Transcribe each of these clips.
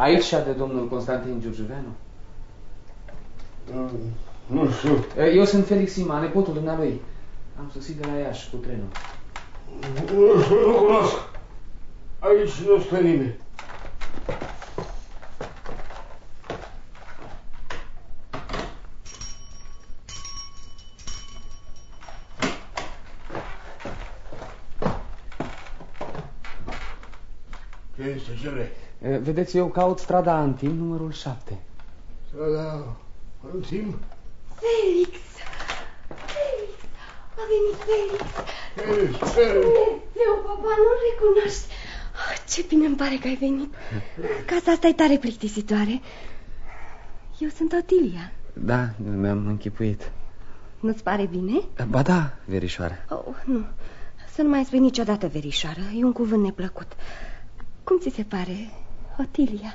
Costache? Aici de domnul Constantin Giurgiuveanu? Mm, nu știu. Eu sunt Felix Sima, nepotul dumnealui. Am sosit de la Iași cu trenul. Nu știu, nu cunosc. Aici nu stă nimeni. Ce este, ce vrei? Vedeți, eu caut strada Antim, numărul 7. Strada Antim? Felix! Felix! A venit Felix! Felix, Felix! Dumnezeu, papa, nu-l recunoști. Oh, ce bine îmi pare că ai venit. Casa asta e tare plictisitoare. Eu sunt Otilia. Da, mi-am închipuit. Nu-ți pare bine? Ba da, verișoară. Oh, nu. Să nu mai spui niciodată verișoară. E un cuvânt neplăcut. Cum ți se pare, Otilia?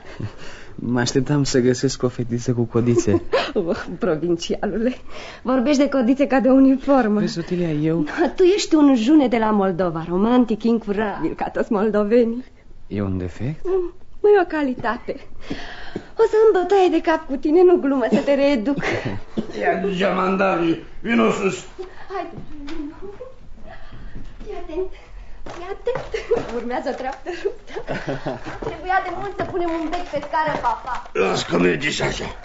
Mă așteptam să găsesc o fetiță cu codițe. oh, provincialule, vorbești de codițe ca de uniformă. Vezi, Otilia, eu... No, tu ești un june de la Moldova, romantic, incurabil, ca toți moldovenii. E un defect? Mm, nu e o calitate. O să îmi bătaie de cap cu tine, nu glumă, să te reeduc. Ia duce mandarii, vino sus. Haide, Fii atent. Fii atent. Urmează o treaptă ruptă. Trebuia de mult să punem un bec pe scară, papa. Las că merge și așa.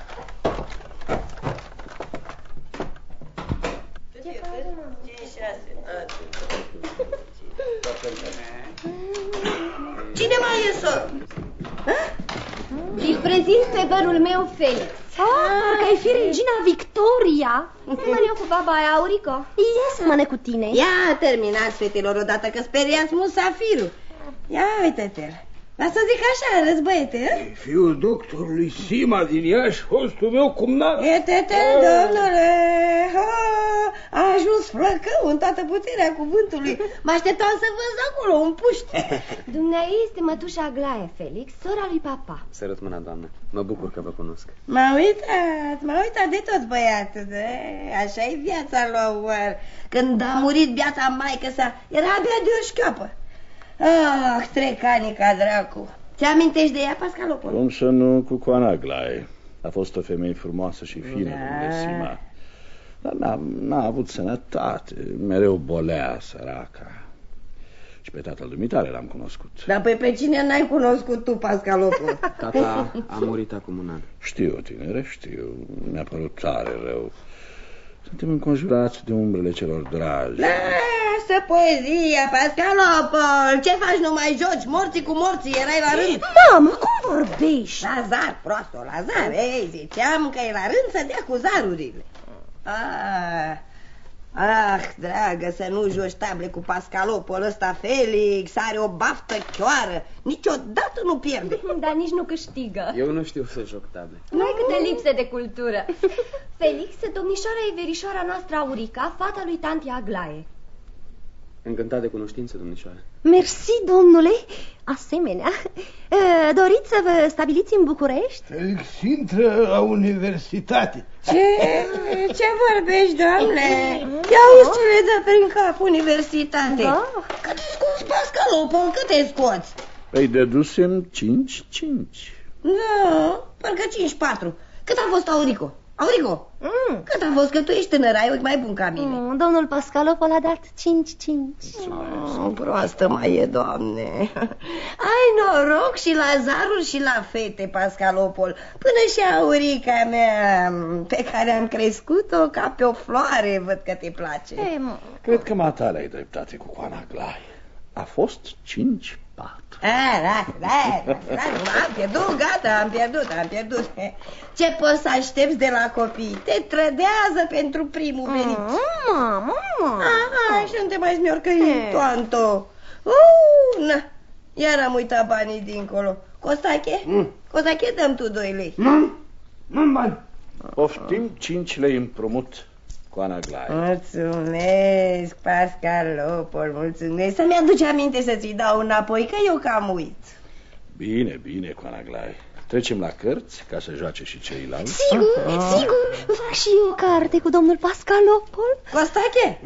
Cine mai e sor? Îl prezint pe bărul meu, Felix. Ah, că ai fi regina Victoria. Semăne cu baba aia, Aurico. Ia semăne cu tine. Ia, terminați, fetelor, odată că speriați musafirul. Ia, uite-te Lasă să zic așa, răzbăiete, Fiul doctorului Sima din Iași, fostul meu cumnat. Iete-te, domnule, ha, a ajuns flăcău în toată puterea cuvântului. Mă așteptam să văd acolo un puști. Dumnezeu este mătușa Aglaie, Felix, sora lui papa. Sărut mâna, doamnă. Mă bucur că vă cunosc. M-a uitat, m-a uitat de tot băiatul. De, așa e viața lui Când a murit viața maică sa, era abia de o șchioapă. Ah, trec ani ca dracu. Ți amintești de ea, Pascalopol? Cum să nu cu Coana Glai? A fost o femeie frumoasă și fină, Da. Sima. Dar n-a, n-a avut sănătate, mereu bolea săraca. Și pe tatăl dumitare l-am cunoscut. Dar pe, pe cine n-ai cunoscut tu, Pascalopol? Tata a murit acum un an. Știu, tinere, știu. Mi-a părut tare rău. Suntem înconjurați de umbrele celor dragi. Lasă poezia, Pascalopol! Ce faci, nu mai joci? Morții cu morții, erai la rând? Mamă, cum vorbești? Lazar, prosto, Lazar, ei, ziceam că e la rând să dea cu zarurile. Ah, ah, dragă, să nu joci table cu Pascalopol ăsta, Felix, are o baftă chioară, niciodată nu pierde. Dar nici nu câștigă. Eu nu știu să joc table. Nu ai câte lipse de cultură. Felix, domnișoara e verișoara noastră Aurica, fata lui tanti Aglaie. Încântat de cunoștință, domnișoară. Mersi, domnule. Asemenea, eh, doriți să vă stabiliți în București? Felix intră la universitate. Ce, ce vorbești, doamne? Ia uzi ce le dă prin cap universitate. Da. Cât îi scoți, Pascalopol, cât îi scoți? Îi dedusem 5-5. Da, parcă 5-4. Cât a fost Aurico? Aurico, Mm. cât a fost că tu ești tânăr, ai ochi mai bun ca mine. Mm, domnul Pascalopol a dat 5-5. Oh, proastă mai e, doamne. Ai noroc și la zaruri și la fete, Pascalopol. Până și Aurica mea, pe care am crescut-o ca pe o floare, văd că te place. E, mă. Cred că matale ai dreptate cu Coana Glai. A fost 5-4. A, da, da, da, da, am pierdut, gata, am pierdut, am pierdut. Ce poți să aștepți de la copii? Te trădează pentru primul venit. Mamă, mamă. Aha, și nu te mai smiorcăi, toanto. Uh, na, iar am uitat banii dincolo. Costache? Mm. Costache, dăm tu 2 lei. Nu, nu bani. Poftim 5 lei împrumut, Coana Glai. Mulțumesc, Pascalopol, mulțumesc. Să-mi aduce aminte să ți dau înapoi, că eu cam uit. Bine, bine, Coana Glai. Trecem la cărți ca să joace și ceilalți. Sigur, sigur. Fac și eu o carte cu domnul Pascalopol. Costache?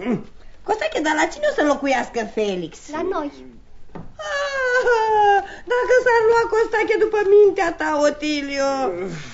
Costache, dar la cine o să locuiască Felix? La noi. Ah, dacă s-ar lua Costache după mintea ta, Otilio.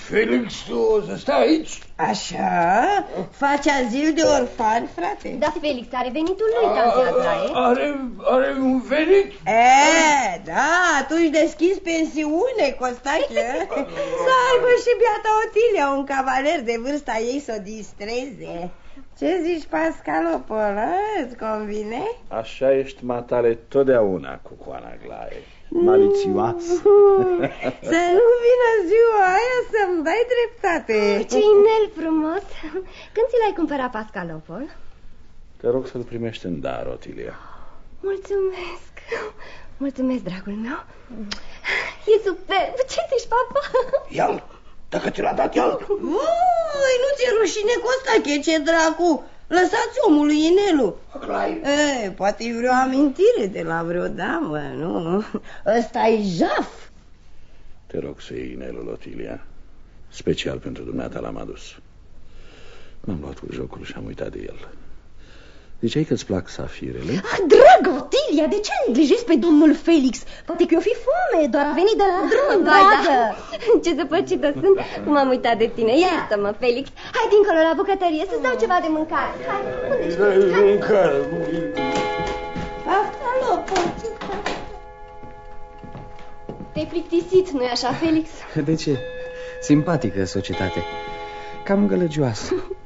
Felix, tu o să stai aici? Așa? Faci azil de orfani, frate? Da, Felix, are venitul lui, tante Aglaie. Are, are un venit? E, da, atunci deschizi pensiune, Costache. Să aibă și biata Otilia un cavaler de vârsta ei să o distreze. Ce zici, Pascalopol, a? îți convine? Așa ești matale totdeauna cu Coana Glaie. Malițioasă. Să nu vină ziua aia să-mi dai dreptate. Ce inel frumos! Când ți l-ai cumpărat, Pascalopol? Te rog să-l primești în dar, Otilia. Mulțumesc! Mulțumesc, dragul meu! E superb! Ce zici, papa? Ia-l, dacă ți l-a dat, ia-l. Ui, nu ți-e rușine, Costache, ce dracu! Lăsați omului inelul. Aglaie. E, poate e vreo amintire de la vreo damă, nu? ăsta e jaf. Te rog să iei inelul, Otilia. Special pentru dumneata l-am adus. M-am luat cu jocul și am uitat de el. Ziceai că îți plac safirele? Ah, dragă, Otilia, de ce neglijezi pe domnul Felix? Poate că i-o fi foame, doar a venit de la drum, Vai, dragă. Ce zăpăcită sunt, cum am uitat de tine. Iartă-mă, Felix. Hai dincolo la bucătărie să-ți dau ceva de mâncare. Hai, unde ești? Dai mâncare. Pascalopol, ce Te-ai plictisit, nu-i așa, Felix? De ce? Simpatică societate. Cam gălăgioasă.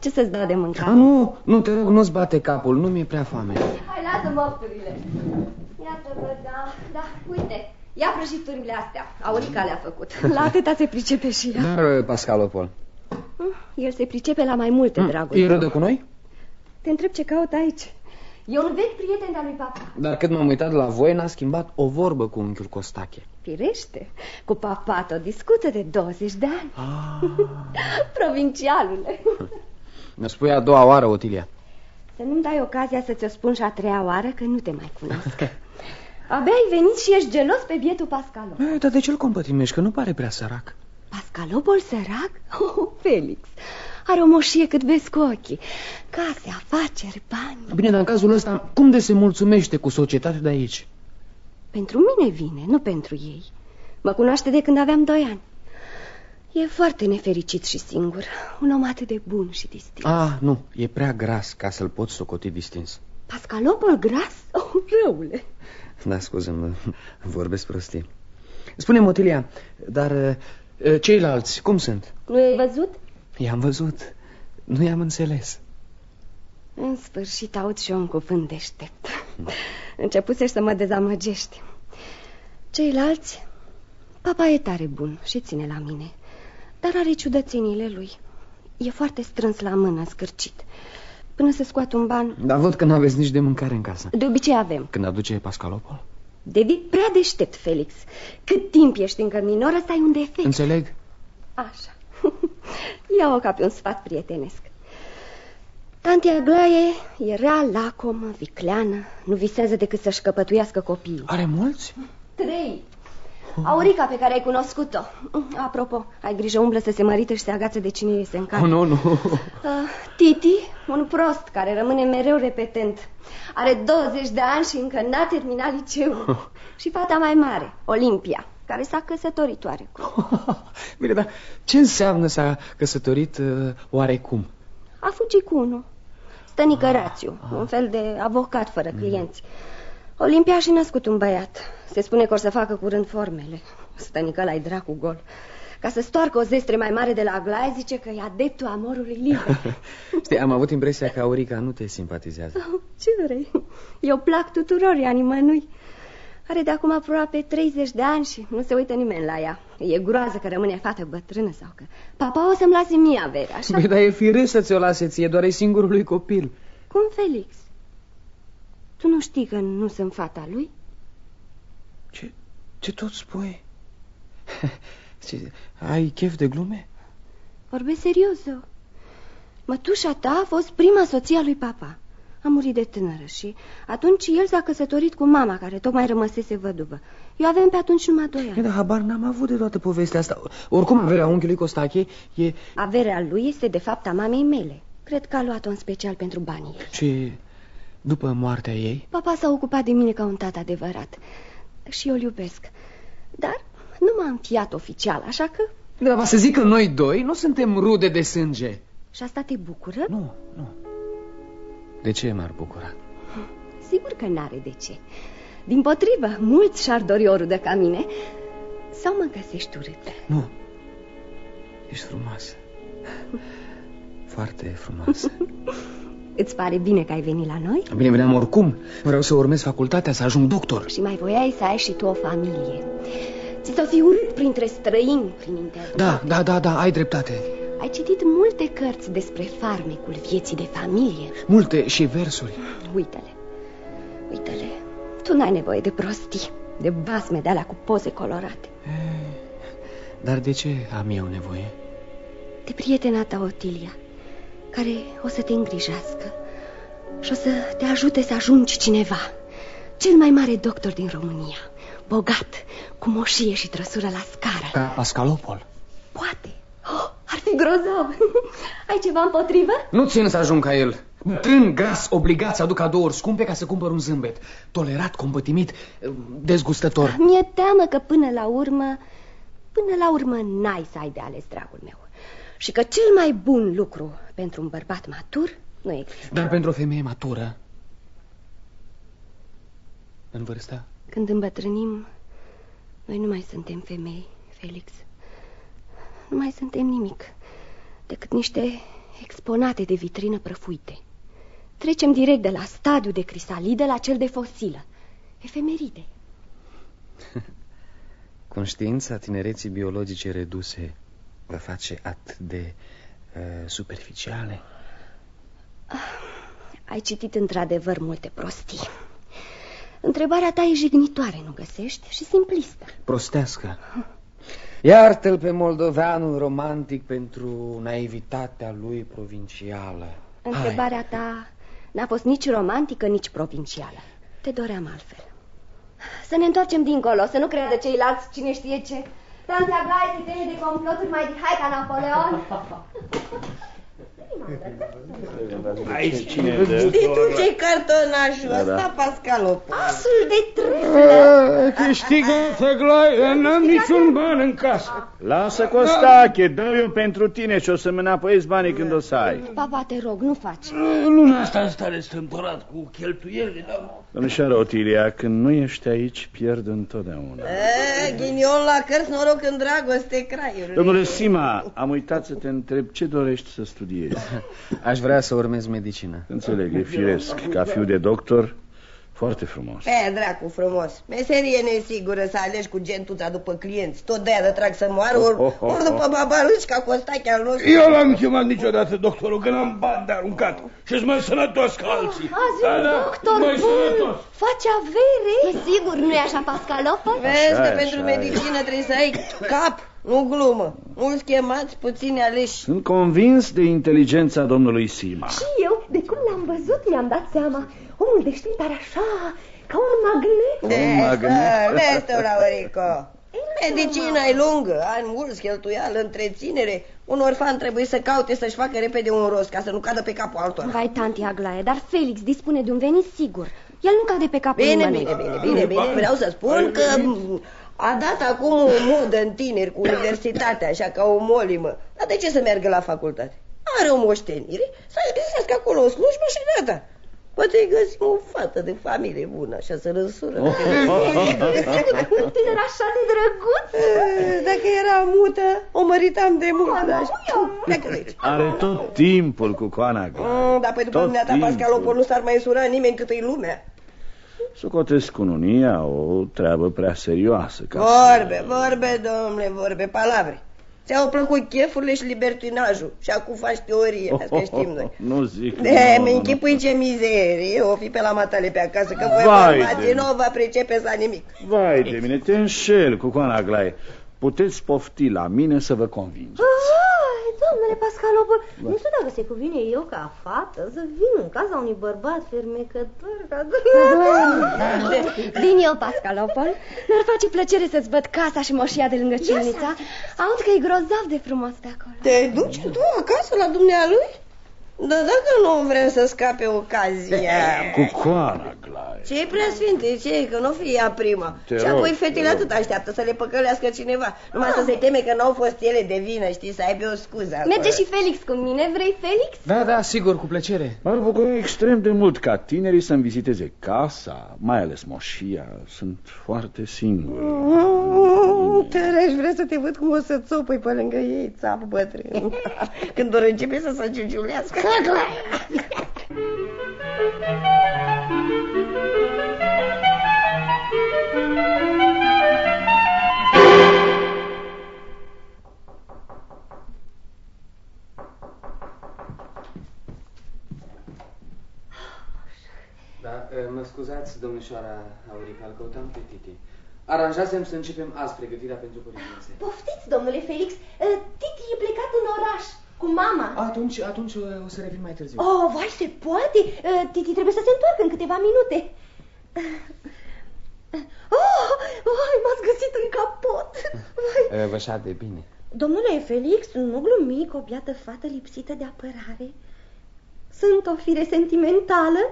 Ce să-ți dau de A, mâncare? nu, nu, te rog, nu-ți bate capul, nu mi-e prea foame. Hai, lasă mofturile. Iată-vă, da, da, uite. Ia prăjiturile astea. Aurica le-a făcut. La atâta se pricepe și ea. Dar, Pascalopol, El se pricepe la mai multe, dragul. e râdă cu noi? Te întreb ce caut aici. E un vechi prieten de-al lui papa. Dar când m-am uitat la voi, n-a schimbat o vorbă cu unchiul Costache. Firește, cu papato discută de 20 de ani. Ah. Provincialule. Mi-o spui a doua oară, Otilia. Să nu-mi dai ocazia să ți-o spun și a treia oară că nu te mai cunosc. Abia ai venit și ești gelos pe bietul Pascalo. E, dar de ce-l compătimești? Că nu pare prea sărac. Pascalopol sărac? Oh, Felix, are o moșie cât vezi cu ochii. Case, afaceri, bani. Bine, dar în cazul ăsta, cum de se mulțumește cu societatea de aici? Pentru mine vine, nu pentru ei. Mă cunoaște de când aveam doi ani. E foarte nefericit și singur. Un om atât de bun și distins. Ah, nu, e prea gras ca să-l pot socoti distins. Pascalopol gras? Oh, răule. Da, scuză-mă, vorbesc prostii. Spune-mi, Otilia, dar uh, ceilalți, cum sunt? Nu ai văzut? I-am văzut, nu i-am înțeles. În sfârșit aud și eu un cuvânt deștept. Începusești să mă dezamăgești. Ceilalți, papa e tare bun și ține la mine, dar are ciudățenile lui. E foarte strâns la mână, scârcit. Până să scoat un ban, Dar văd că n-aveți nici de mâncare în casă. de obicei avem. Când aduce Pascalopol? Devii prea deștept, Felix. Cât timp ești încă minor, ăsta e un defect. Înțeleg? Așa. Ia-o ca pe un sfat prietenesc. Tanti Aglaie e rea, lacomă, vicleană, nu visează decât să-și căpătuiască copiii. Are mulți? Trei. Aurica pe care ai cunoscut-o. Apropo, ai grijă, umblă să se mărită și se agață de cine este în Oh, casă. nu, nu. Uh, Titi, un prost care rămâne mereu repetent. Are 20 de ani și încă n-a terminat liceul. și fata mai mare, Olimpia, care s-a căsătorit oarecum. Bine, dar ce înseamnă s-a căsătorit uh, oarecum? A fugit cu unul. Stănică Rațiu, un fel de avocat fără clienți. Olimpia și născut un băiat. Se spune că o să facă curând formele. Stănică la dracu gol. Ca să stoarcă o zestre mai mare de la Aglaia, zice că e adeptul amorului liber. Știi, am avut impresia că Aurica nu te simpatizează. Ce vrei? Eu plac tuturor, ea nimănui. Are de acum aproape 30 de ani și nu se uită nimeni la ea. E groază că rămâne fată bătrână sau că... Papa o să-mi lase mie avere, așa? Băi, dar e firesc să ți-o lase ție, doar e singurul lui copil. Cum, Felix? Tu nu știi că nu sunt fata lui? Ce, ce tot spui? Ce, ai chef de glume? Vorbesc serios, eu. Mătușa ta a fost prima soție a lui papa. A murit de tânără și atunci el s-a căsătorit cu mama, care tocmai rămăsese văduvă. Eu aveam pe atunci numai doi E, ani. dar habar n-am avut de toată povestea asta. Oricum, averea unchiului Costache e... Averea lui este de fapt a mamei mele. Cred că a luat-o în special pentru banii ei. Ce... După moartea ei? Papa s-a ocupat de mine ca un tată adevărat. Și eu îl iubesc. Dar nu m-a înfiat oficial, așa că... Da, să zic că noi doi nu suntem rude de sânge. Și asta te bucură? Nu, nu. De ce m-ar bucura? Sigur că n-are de ce. Din potrivă, mulți și-ar dori o rudă ca mine. Sau mă găsești urâtă? Nu. Ești frumoasă. Foarte frumoasă. Îți pare bine că ai venit la noi? Bine, veneam oricum. Vreau să urmez facultatea, să ajung doctor. Și mai voiai să ai și tu o familie. Ți s-o fi urât printre străini, prin internat. Da, da, da, da, ai dreptate. Ai citit multe cărți despre farmecul vieții de familie. Multe și versuri. Uită-le. Uită-le. Tu n-ai nevoie de prostii, de basme de alea cu poze colorate. E, dar de ce am eu nevoie? De prietena ta, Otilia, care o să te îngrijească și o să te ajute să ajungi cineva. Cel mai mare doctor din România, bogat, cu moșie și trăsură la scară. Ca Pascalopol. Poate. Oh, ar fi grozav. Ai ceva împotrivă? Nu țin să ajung ca el. Trân, gras, obligat să aduc cadouri scumpe ca să cumpăr un zâmbet. Tolerat, compătimit, dezgustător. Mi-e teamă că până la urmă, până la urmă n-ai să ai de ales, dragul meu. Și că cel mai bun lucru pentru un bărbat matur nu există. Dar pentru o femeie matură, în vârstă? Când îmbătrânim, noi nu mai suntem femei, Felix. Nu mai suntem nimic decât niște exponate de vitrină prăfuite. Trecem direct de la stadiu de crisalidă la cel de fosilă. Efemeride. Conștiința tinereții biologice reduse vă face atât de uh, superficiale? Ah, ai citit într-adevăr multe prostii. Întrebarea ta e jignitoare, nu găsești? Și simplistă. Prostească. Iartă-l pe moldoveanul romantic pentru naivitatea lui provincială. Întrebarea Hai. ta n-a fost nici romantică, nici provincială. Te doream altfel. Să ne întoarcem dincolo, să nu creadă ceilalți cine știe ce. Tante Aglaie, idee de comploturi mai hai ca Napoleon. Aici cine Știți tu ce cartonașul da, ăsta, da. Pascalo? Asul de trâflă. Câștigă Aglaie, n-am niciun ban în casă. Lasă Costache, dă eu pentru tine și o să-mi înapoiezi banii când o să ai. Papa, te rog, nu faci. Luna asta în stare stâmpărat cu cheltuielile, da? Domnișoară Otilia, când nu ești aici, pierd întotdeauna. E, ghinion la cărți, noroc în dragoste, craiul. Domnule Sima, am uitat să te întreb ce dorești să studiezi. Aș vrea să urmez medicină. Înțeleg, e firesc. Ca fiu de doctor, foarte frumos. E, dracu, frumos. Meserie nesigură să alegi cu gentuța după clienți. Tot de-aia de trag să moară, ori, oh, oh, oh, ori după babaluci ca Costache al nostru. Eu l-am chemat niciodată doctorul, că n-am bani de aruncat. și mai sănătos ca alții. Azi da, da, doctor mai bun. Sănătos. Faci avere? E sigur, nu e așa, Pascalopă? Vezi că pentru medicină trebuie să ai cap nu glumă. Mulți chemați, puțini aleși. Sunt convins de inteligența domnului Sima. Și eu, de cum l-am văzut, mi-am dat seama. Omul deștept are așa, ca un magnet. Un magnet? Vezi, Laurico. Medicina e lungă, ani mulți, cheltuială, întreținere. Un orfan trebuie să caute să-și facă repede un rost ca să nu cadă pe capul altora. Vai, tanti Aglaie, dar Felix dispune de un venit sigur. El nu cade pe capul bine, bine, bine, bine, bine. Vreau să spun că a dat acum o modă în tineri cu universitatea, așa ca o molimă. Dar de ce să meargă la facultate? Are o moștenire, să-și găsească acolo o slujbă și gata. Poate îi găsim o fată de familie bună, așa să răsură. Oh, un tânăr așa de drăguț. Eh, dacă era mută, o măritam de mult. Are tot timpul cu coana. Mm, dar pe după dumneata Pascalopol nu s-ar mai însura nimeni cât e lumea. Socotesc cununia o treabă prea serioasă. Ca vorbe, să... vorbe, domnule, vorbe, palavre. Ți-au plăcut chefurile și libertinajul și acum faci teorie, oh, că știm noi. Nu zic. De, mi închipui ce mizerie, o fi pe la matale pe acasă, că voi bărbații nu va pricepe la nimic. Vai de mine, te înșel cu coana Aglaie. Puteți pofti la mine să vă convingeți. Domnule Pascalopă, nu știu dacă se cuvine eu ca fată să vin în casa unui bărbat fermecător ca Vin eu, Pascalopol. Mi-ar face plăcere să-ți văd casa și moșia de lângă cimița. Aud că e grozav de frumos pe acolo. Te duci tu acasă la dumnealui? Da, dacă nu vrem să scape ocazia. Cu coana, Glai. Ce preasfinte, ce Că nu fi ea prima. Te și rog, apoi te fetele rog. atât așteaptă să le păcălească cineva. Numai să se teme că n-au fost ele de vină, știi, să aibă o scuză. acolo. Merge și Felix cu mine, vrei Felix? Da, da, sigur, cu plăcere. M-ar bucura extrem de mult ca tinerii să-mi viziteze casa, mai ales moșia. Sunt foarte singur. Mm, Tărăș, vrea să te văd cum o să țopăi pe lângă ei, țap bătrân. Când or începe să se ciuciulească. Da, mă scuzați, domnișoara Aurica, îl căutam pe Titi. Aranjasem să începem azi pregătirea pentru colinze. Poftiți, domnule Felix, uh, Titi e plecat în oraș cu mama. Atunci, atunci uh, o să revin mai târziu. Oh, vai, se poate? Uh, Titi trebuie să se întoarcă în câteva minute. Oh, oh m-ați găsit în capot. Vai. Uh, Vă șade bine. Domnule Felix, nu glumi cu o biată fată lipsită de apărare. Sunt o fire sentimentală.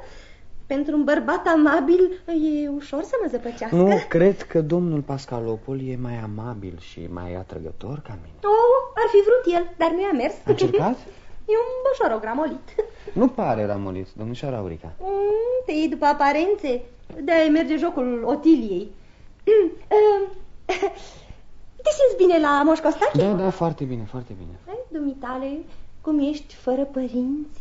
Pentru un bărbat amabil e ușor să mă zăpăcească. Nu, cred că domnul Pascalopol e mai amabil și mai atrăgător ca mine. Oh, ar fi vrut el, dar nu i-a mers. A încercat? E un boșorog ramolit. Nu pare ramolit, domnișoara Aurica. Mm, te iei după aparențe. de merge jocul Otiliei. Mm, Te simți bine la Moș Costache? Da, da, foarte bine, foarte bine. Ai, dumitale, cum ești fără părinți,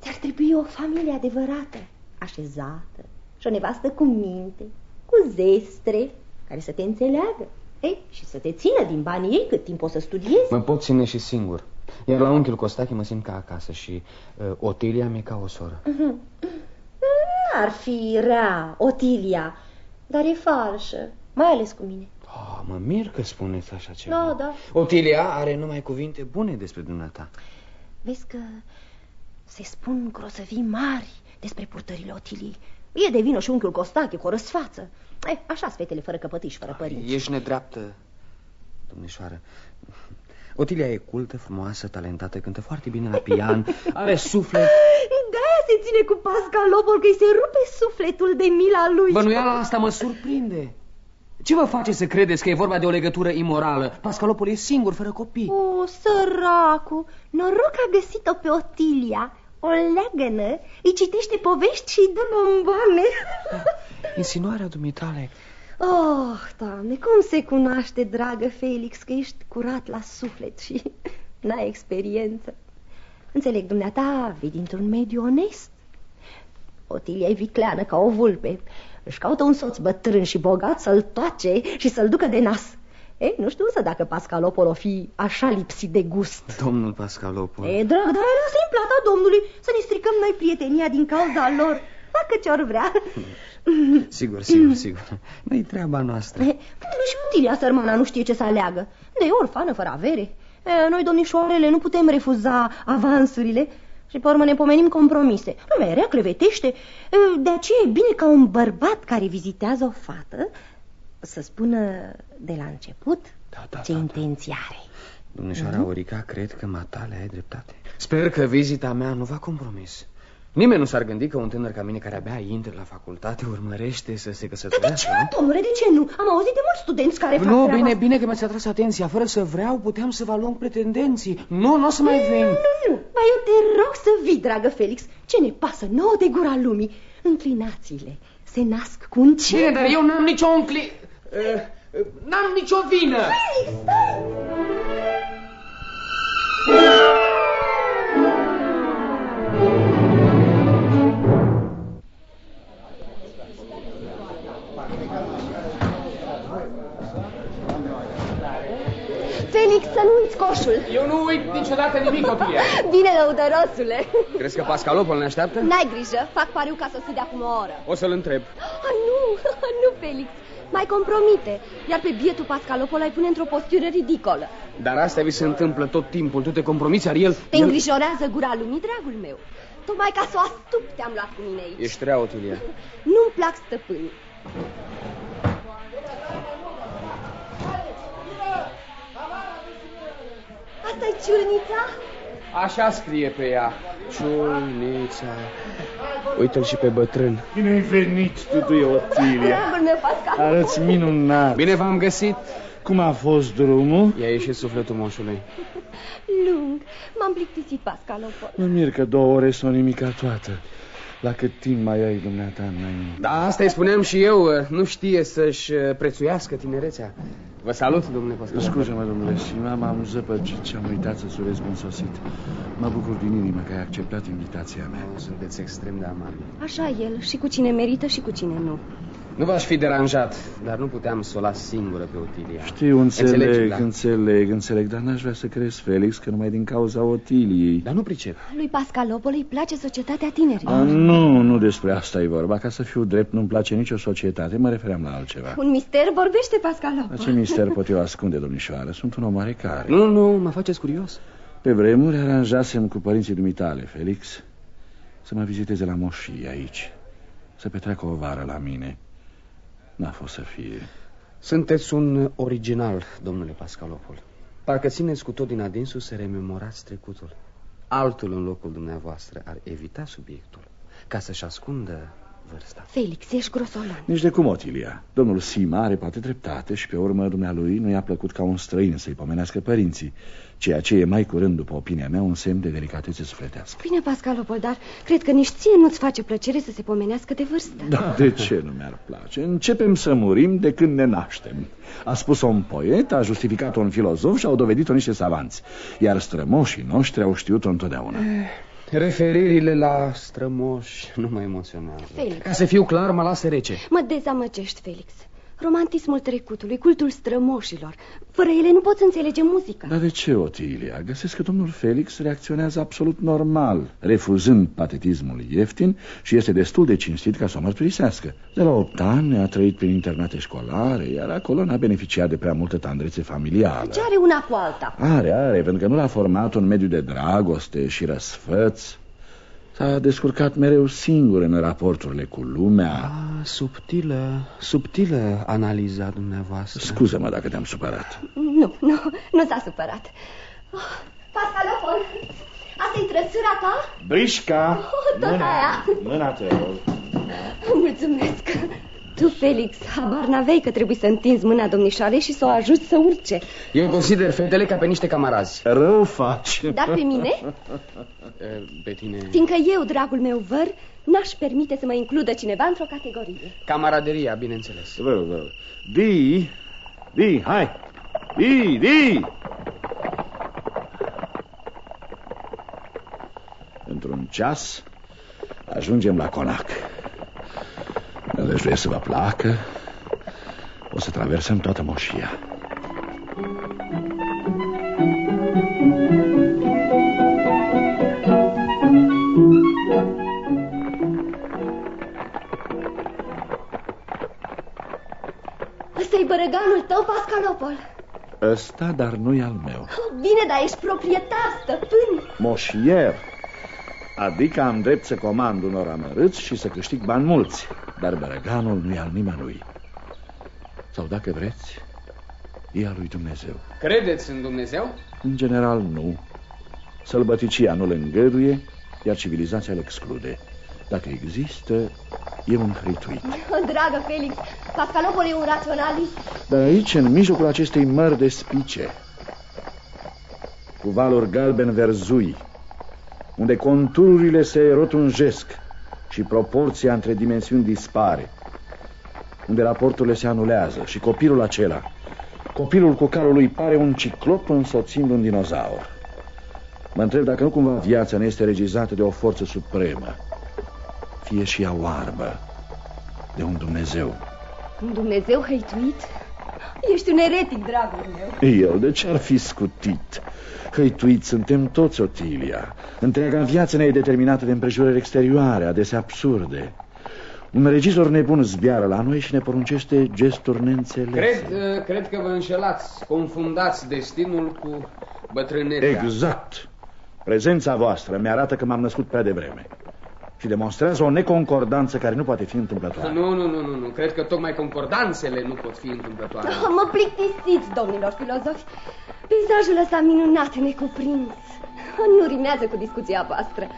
ți-ar trebui o familie adevărată, așezată și o nevastă cu minte, cu zestre, care să te înțeleagă. Ei, și să te țină din banii ei cât timp o să studiezi. Mă pot ține și singur. Iar la unchiul Costache mă simt ca acasă și uh, Otilia mi-e ca o soră. Mhm. N-ar fi rea, Otilia, dar e falșă, mai ales cu mine. Oh, mă mir că spuneți așa ceva. Da, da. Otilia are numai cuvinte bune despre dumneata. Vezi că se spun grozăvii mari despre purtările Otiliei. E de vină și unchiul Costache cu o răsfață. Eh, așa fetele fără căpătiși, fără părinți. Ești nedreaptă, domnișoară. Otilia e cultă, frumoasă, talentată, cântă foarte bine la pian, are suflet. De-aia se ține cu Pascalopol, că îi se rupe sufletul de mila lui. Bănuiala asta mă surprinde. Ce vă face să credeți că e vorba de o legătură imorală? Pascalopol e singur, fără copii. O, săracu, noroc a găsit-o pe Otilia. O leagănă, îi citește povești și îi dă bomboane. Insinuarea dumitale. Oh, doamne, cum se cunoaște, dragă Felix, că ești curat la suflet și n-ai experiență. Înțeleg, dumneata vii dintr-un mediu onest. Otilia e vicleană ca o vulpe. Își caută un soț bătrân și bogat să-l toace și să-l ducă de nas. Ei, nu știu însă dacă Pascalopol o fi așa lipsit de gust. Domnul Pascalopol. E, drag, dar lasă-i plata domnului să ne stricăm noi prietenia din cauza lor. Dacă ce-or vrea. Sigur, sigur, sigur. Nu-i treaba noastră. E, Pentru și Otilia, sărmana, nu știe ce să aleagă. De e orfană fără avere. E, noi, domnișoarele, nu putem refuza avansurile și pe urmă ne pomenim compromise. Lumea rea clevetește. E, De aceea e bine ca un bărbat care vizitează o fată să spună de la început Da, da, ce da, da. intenție are. Domnișoara Orica, cred că matale ai dreptate. Sper că vizita mea nu va compromis. Nimeni nu s-ar gândi că un tânăr ca mine care abia intră la facultate urmărește să se De căsătorească, ce, nu? domnule, de ce nu? Am auzit de mulți studenți care fac Nu, treaba bine, asta. bine că mi-ați atras atenția. Fără să vreau, puteam să vă luăm pretendenții. Nu, nu o să mai vin. Nu, nu, ba eu te rog să vii, dragă Felix. Ce ne pasă nouă de gura lumii? Înclinațiile se nasc cu un cer. Bine, dar eu n-am nicio încli... Uh, uh, N-am nicio vină. Felix, să nu uiți coșul. Eu nu uit niciodată nimic, Otilia. Bine, lăudărosule. Crezi că Pascalopol ne așteaptă? N-ai grijă, fac pariu ca să de acum o oră. O să-l întreb. Ah, nu, nu, Felix. Mai compromite, iar pe bietul Pascalopol ai pune într-o postură ridicolă. Dar asta vi se întâmplă tot timpul. Tu te compromiți, iar el... Te el... îngrijorează gura lumii, dragul meu. Tocmai ca să o astup te-am luat cu mine aici. Ești rea, Otilia. Nu-mi plac stăpânii. Asta e ciulnița? Așa scrie pe ea. Ciulița. Uite-l și pe bătrân. Bine ai venit, tutuie Otilia. Dragul meu, Pascal. Arăți minunat. Bine v-am găsit. Cum a fost drumul? I-a ieșit sufletul moșului. Lung. M-am plictisit, Pascalopol. Mă mir că două ore sunt nimica toată. La cât timp mai ai dumneata înainte? Da, asta îi spuneam și eu. Nu știe să-și uh, prețuiască tinerețea. Vă salut, domnule Pascal. Scuze-mă, domnule Sima, m-am zăpăcit și am uitat să-ți urez bun sosit. Mă bucur din inimă că ai acceptat invitația mea. Sunteți extrem de amabil. Așa el, și cu cine merită și cu cine nu. Nu v-aș fi deranjat, dar nu puteam să o las singură pe Otilia. Știu, înțeleg, Înțelegi, da. înțeleg, înțeleg, dar n-aș vrea să crezi, Felix, că numai din cauza Otiliei. Dar nu pricep. Lui Pascalopol îi place societatea tinerilor. A, nu, nu despre asta e vorba. Ca să fiu drept, nu-mi place nicio societate. Mă refeream la altceva. Un mister vorbește La Pascalopol. ce mister pot eu ascunde, domnișoară? Sunt un om oarecare. Nu, nu, mă faceți curios. Pe vremuri aranjasem cu părinții dumitale, Felix, să mă viziteze la moșii aici, să petreacă o vară la mine. N-a fost să fie. Sunteți un original, domnule Pascalopol. Parcă țineți cu tot din adinsul să rememorați trecutul. Altul în locul dumneavoastră ar evita subiectul ca să-și ascundă vârsta. Felix, ești grosolan. Nici de cum, Otilia. Domnul Sima are poate dreptate și pe urmă dumnealui nu i-a plăcut ca un străin să-i pomenească părinții, ceea ce e mai curând, după opinia mea, un semn de delicatețe sufletească. Bine, Pascalopol, dar cred că nici ție nu-ți face plăcere să se pomenească de vârstă. Da, de ce nu mi-ar place? Începem să murim de când ne naștem. A spus-o un poet, a justificat-o un filozof și au dovedit-o niște savanți. Iar strămoșii noștri au știut-o întotdeauna. Referirile la strămoși nu mă emoționează. Felix. Ca să fiu clar, mă lasă rece. Mă dezamăgești, Felix. Romantismul trecutului, cultul strămoșilor. Fără ele nu poți înțelege muzica. Dar de ce, Otilia? Găsesc că domnul Felix reacționează absolut normal, refuzând patetismul ieftin și este destul de cinstit ca să o mărturisească. De la 8 ani a trăit prin internate școlare, iar acolo n-a beneficiat de prea multă tandrețe familială. Ce are una cu alta? Are, are, pentru că nu l-a format un mediu de dragoste și răsfăț. S-a descurcat mereu singur în raporturile cu lumea. Ah, subtilă, subtilă analiza dumneavoastră. Scuză-mă dacă te-am supărat. Nu, nu, nu s-a supărat. Oh, Pascalopol, asta-i trăsura ta? Brișca! Oh, tot aia. Mâna te rog. Mulțumesc. Tu, Felix, habar n-aveai că trebuie să întinzi mâna domnișoarei și să o ajuți să urce. Eu consider fetele ca pe niște camarazi. Rău faci. Dar pe mine, E, Pe tine... fiindcă eu, dragul meu văr, n-aș permite să mă includă cineva într-o categorie. Camaraderia, bineînțeles. Vă rog, vă rog. Di, Di, hai! Di, Di! Într-un ceas ajungem la Conac. Nădăjduiesc să vă placă. O să traversăm toată moșia. Ăsta-i bărăganul tău, Pascalopol. Ăsta, dar nu-i al meu. Bine, dar ești proprietar, stăpân. Moșier. Adică am drept să comand unor amărâți și să câștig bani mulți. Dar bărăganul nu e al nimănui. Sau dacă vreți, e al lui Dumnezeu. Credeți în Dumnezeu? În general, nu. Sălbăticia nu-l îngăduie, iar civilizația îl exclude. Dacă există, e un hăituit. Dragă Felix, Pascalopol e un raționalist. Dar aici, în mijlocul acestei mări de spice, cu valuri galben-verzui, unde contururile se rotunjesc și proporția între dimensiuni dispare, unde raporturile se anulează și copilul acela, copilul cu calul lui pare un ciclop însoțind un dinozaur. Mă întreb dacă nu cumva viața ne este regizată de o forță supremă, fie și ea oarbă, de un Dumnezeu. Un Dumnezeu hăituit? Ești un eretic, dragul meu. El de ce ar fi scutit? Hăituit suntem toți, Otilia. Întreaga viață ne e determinată de împrejurări exterioare, adesea absurde. Un regizor nebun zbiară la noi și ne poruncește gesturi neînțelese. Cred, uh, cred că vă înșelați, confundați destinul cu bătrânețea. Exact. Prezența voastră mi-arată că m-am născut prea devreme. Și demonstrează o neconcordanță care nu poate fi întâmplătoare. Nu, nu, nu, nu, nu. Cred că tocmai concordanțele nu pot fi întâmplătoare. Oh, mă plictisiți, domnilor filozofi. Peisajul ăsta minunat, necuprins. Nu rimează cu discuția voastră.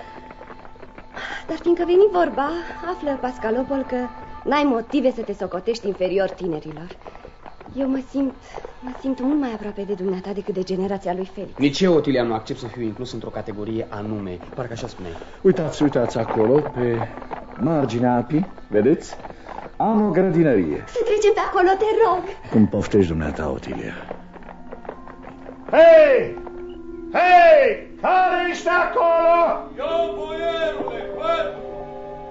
Dar fiindcă veni vorba, află, Pascalopol, că n-ai motive să te socotești inferior tinerilor. Eu mă simt, mă simt mult mai aproape de dumneata decât de generația lui Felix. Nici eu, Otilia, nu accept să fiu inclus într-o categorie anume. Parcă așa spuneai. Uitați, uitați acolo, pe marginea apii, vedeți? Am o grădinărie. Să trecem pe acolo, te rog. Cum poftești dumneata, Otilia? Hei! Hei! Care ești acolo? Eu, boierule, văd!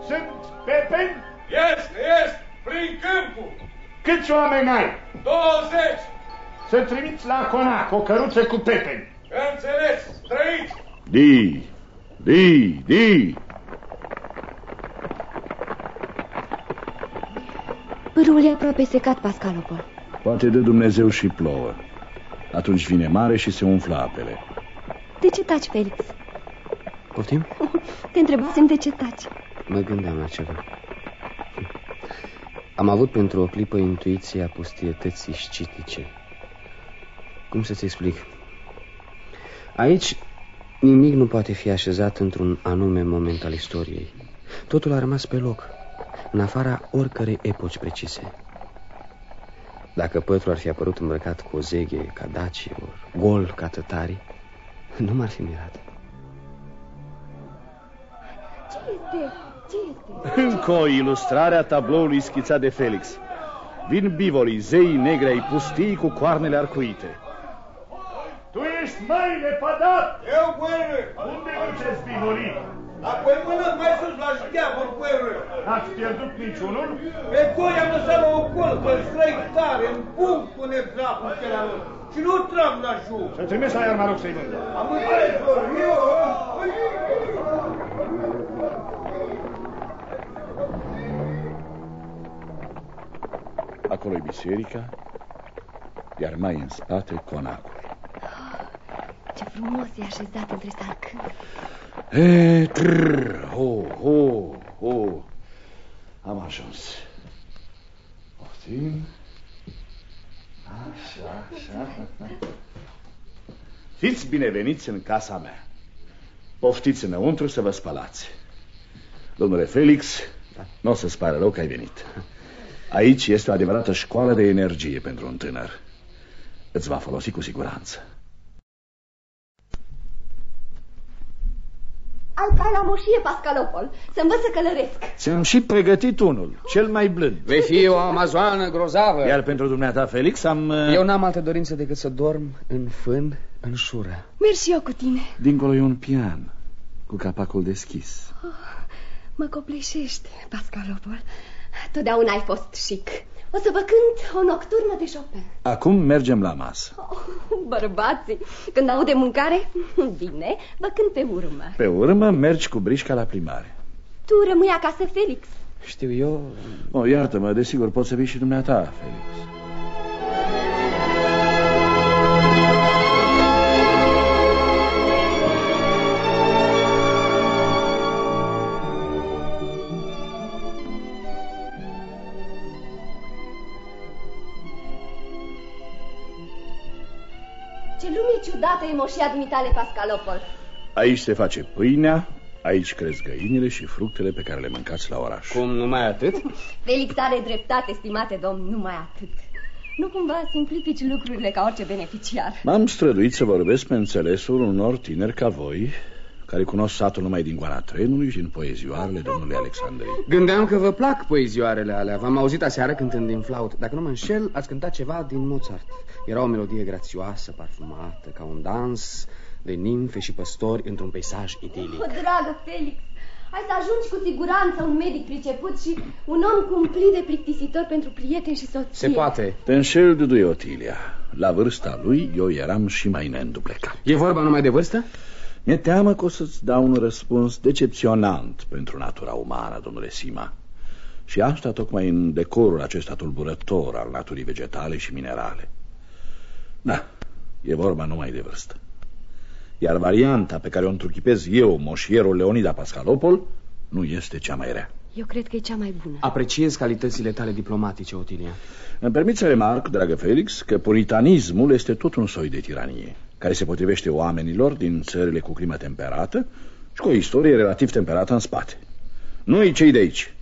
Sunt Pepen? Este, este! Prin câmpul! Câți oameni ai? 20! Să trimiți la Conac o căruță cu Pepen. Înțeles! Trăiți! Di, di, di. Pârul e aproape secat, Pascalopol. Poate de Dumnezeu și plouă. Atunci vine mare și se umflă apele. De ce taci, Felix? Poftim? Te întrebasem de ce taci. Mă gândeam la ceva. Am avut pentru o clipă intuiția pustietății scitice. Cum să-ți explic? Aici nimic nu poate fi așezat într-un anume moment al istoriei. Totul a rămas pe loc, în afara oricărei epoci precise. Dacă pătrul ar fi apărut îmbrăcat cu o zeghe ca Daci, ori gol ca tătarii, nu m-ar fi mirat. Ce este? Ce este? Încă o ilustrare a tabloului schițat de Felix. Vin bivolii, zei negri ai pustii cu coarnele arcuite. Tu ești mâine pădat! Eu, boierule! Unde duceți bivolii? Apoi mână mai sus la șteabă, boierule! Ați pierdut niciunul? Pe doi am lăsat la o colță, străi tare, în punct pune dracul pe la lor. Și nu trag la jur. Să trimis la el, mă rog, să-i vând. Am înțeles, boierule, Acolo e biserica, iar mai în spate conacul. Ce frumos e așezat între salcâni. E, trrr, ho, ho, ho. Am ajuns. Poftim. Așa, așa. Fiți bineveniți în casa mea. Poftiți înăuntru să vă spălați. Domnule Felix, nu o să-ți pare rău că ai venit. Aici este o adevărată școală de energie pentru un tânăr. Îți va folosi cu siguranță. Ai cai la moșie, Pascalopol, să învăț să călăresc. Ți-am și pregătit unul, cel mai blând. Vei fi o amazoană grozavă. Iar pentru dumneata, Felix, am... uh, Eu n-am altă dorință decât să dorm în fân, în șură. Merg și eu cu tine. Dincolo e un pian, cu capacul deschis. Mă copleșești, Pascalopol. Totdeauna ai fost chic. O să vă cânt o nocturnă de Chopin. Acum mergem la masă. Oh, bărbații, când au de mâncare, bine, vă cânt pe urmă. Pe urmă, mergi cu brișca la primare. Tu rămâi acasă, Felix. Știu eu, O, iartă-mă, desigur, poți să vii și dumneata, Felix. Lume ciudată e moșia dumitale, Pascalopol. Aici se face pâinea, aici cresc găinile și fructele pe care le mâncați la oraș. cum numai atât? Felix are dreptate, stimate domn, numai atât. Nu cumva simplifici lucrurile ca orice beneficiar. M-am străduit să vorbesc pe înțelesul unor tineri ca voi, care cunosc satul numai din goana trenului și din poezioarele domnului Alexandrei. Gândeam că vă plac poezioarele alea. V-am auzit aseară cântând din flaut. Dacă nu mă înșel, ați cântat ceva din Mozart. Era o melodie grațioasă, parfumată, ca un dans de nimfe și păstori într-un peisaj idilic. O, dragă Felix, ai să ajungi cu siguranță un medic priceput și un om cumplit de plictisitor pentru prieteni și soție. Se poate. Te înșel, Dudu Otilia. La vârsta lui, eu eram și mai neînduplecat. E vorba numai de vârstă? Mi-e teamă că o să-ți dau un răspuns decepționant pentru natura umană, domnule Sima. Și asta tocmai în decorul acesta tulburător al naturii vegetale și minerale. Da, e vorba numai de vârstă. Iar varianta pe care o întruchipez eu, moșierul Leonida Pascalopol, nu este cea mai rea. Eu cred că e cea mai bună. Apreciez calitățile tale diplomatice, Otilia. Îmi permit să remarc, dragă Felix, că puritanismul este tot un soi de tiranie, care se potrivește oamenilor din țările cu climă temperată și cu o istorie relativ temperată în spate. Noi cei de aici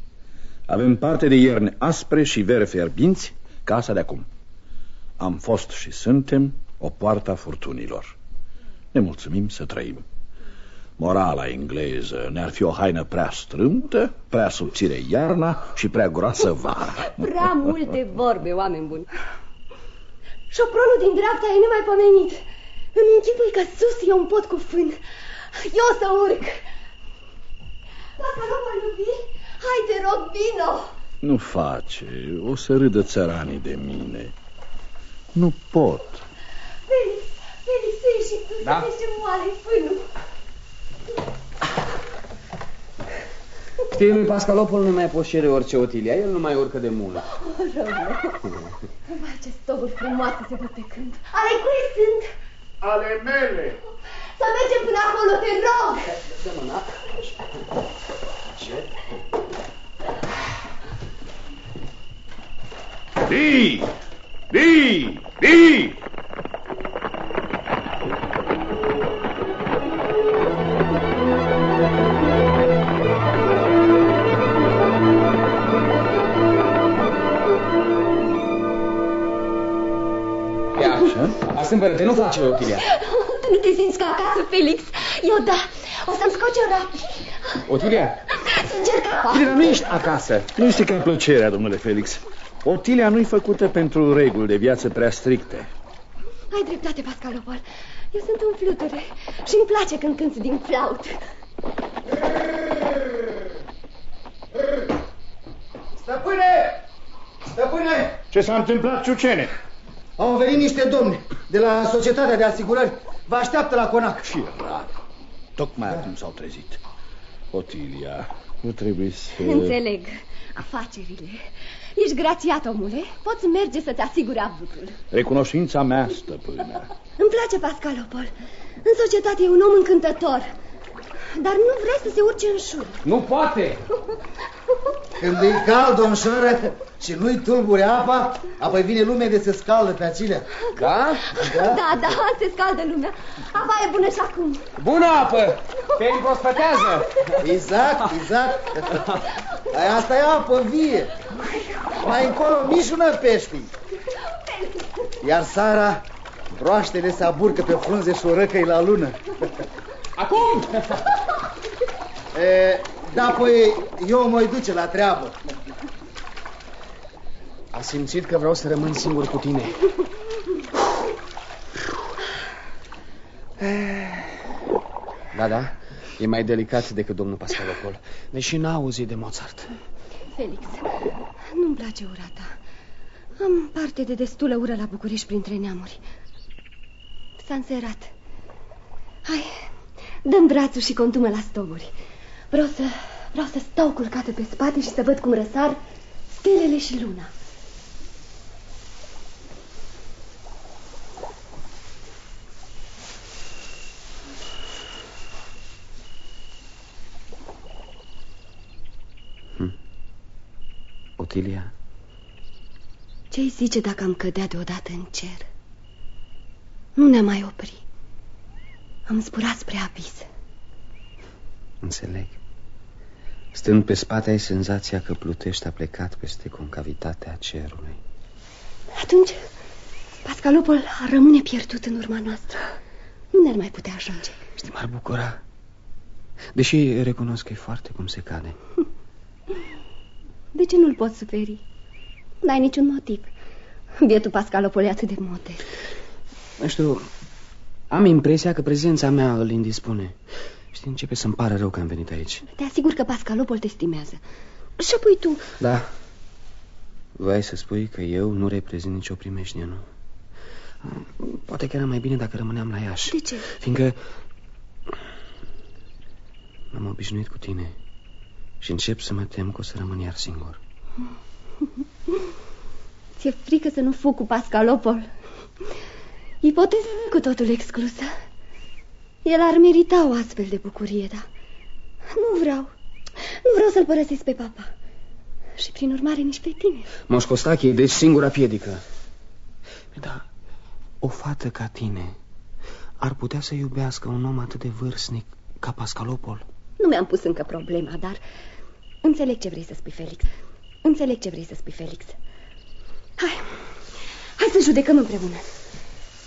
avem parte de ierne aspre și vere fierbinți casa de acum. Am fost și suntem o poartă a furtunilor. Ne mulțumim să trăim. Morala engleză ne-ar fi o haină prea strâmtă, prea subțire iarna și prea groasă vara. Prea multe vorbe, oameni buni. Șopronul din dreapta e nemaipomenit. Îmi închipui că sus e un pot cu fân. Eu să urc. Dacă nu mă iubi, hai te rog, vino. Nu face, o să râdă țăranii de mine. Nu pot. Felix, Felix, ieși și tu Da? să vezi ce moale fânul. Știi, lui Pascalopol nu mai poți cere orice Otilia, el nu mai urcă de mulă. Vai, ce stoburi frumoase se văd pe când. Ale cui sunt? Ale mele! Să mergem până acolo, te rog. Dă mâna. Bii! Bii! Bii! Ia, Astâmpără-te, nu face Otilia. Tu nu te simți ca acasă, Felix? Eu da. O să-mi scoci ora. Otilia, Încerc apa. Otilia, nu ești acasă. Nu este ca plăcerea, domnule Felix. Otilia nu-i făcută pentru reguli de viață prea stricte. Ai dreptate, Pascalopol. Eu sunt un fluture și îmi place când cânti din flaut. Stăpâne! Stăpâne! Ce s-a întâmplat, Ciucene? Au venit niște domni de la Societatea de Asigurări. Vă așteaptă la conac. Și rar. Tocmai acum s-au trezit. Otilia, nu trebuie să... Înțeleg. Afacerile. Ești grațiat, omule. Poți merge să-ți asiguri avutul. Recunoștința mea, stăpână. Îmi place Pascalopol. În societate e un om încântător. Dar nu vrea să se urce în șur. nu poate. Când e cald, domnșoară, și nu-i tulbure apa, apoi vine lumea de se scaldă pe acelea. Da? Da, da, se scaldă lumea. Apa e bună și acum. Bună apă! Periprospătează! Exact, exact. Dar asta e apă vie. Mai încolo mișună peștii. Iar Sara, broaștele se aburcă pe frunze și o răcăi la lună. Acum! E, da, păi eu mă duce la treabă. A simțit că vreau să rămân singur cu tine. Da, da, e mai delicat decât domnul Pascalopol, deși n-a auzit de Mozart. Felix, nu-mi place ura ta. Am parte de destulă ură la București printre neamuri. S-a înserat. Hai, dăm brațul și contumă la stoburi. Vreau să, vreau să stau culcată pe spate și să văd cum răsar stelele și luna. Otilia, Ce-i zice dacă am cădea deodată în cer? Nu ne mai opri. Am zburat spre abis. înțeleg. Stând pe spate ai senzația că plutești a plecat peste concavitatea cerului. Atunci, Pascalopol ar rămâne pierdut în urma noastră. Nu ne-ar mai putea ajunge. Știi, m-ar bucura. Deși recunosc că e foarte cum se cade. De ce nu-l poți suferi? N-ai niciun motiv. Bietul Pascalopol e atât de modest. Nu știu, am impresia că prezența mea îl indispune. Știi, începe să-mi pare rău că am venit aici. Te asigur că Pascalopol te stimează. Și apoi tu, Da, Vrei să spui că eu nu reprezint nicio primeșnie, nu? Poate că era mai bine dacă rămâneam la Iași. De ce? Fiindcă m-am obișnuit cu tine și încep să mă tem că o să rămân iar singur. Ți-e frică să nu fug cu Pascalopol? Ipoteză cu totul exclusă. El ar merita o astfel de bucurie, da? Nu vreau. Nu vreau să-l părăsesc pe papa. Și prin urmare nici pe tine. Moș Costache, deci singura piedică. Da, o fată ca tine ar putea să iubească un om atât de vârstnic ca Pascalopol? Nu mi-am pus încă problema, dar Înțeleg ce vrei să spui, Felix. Înțeleg ce vrei să spui, Felix. Hai, hai să judecăm împreună.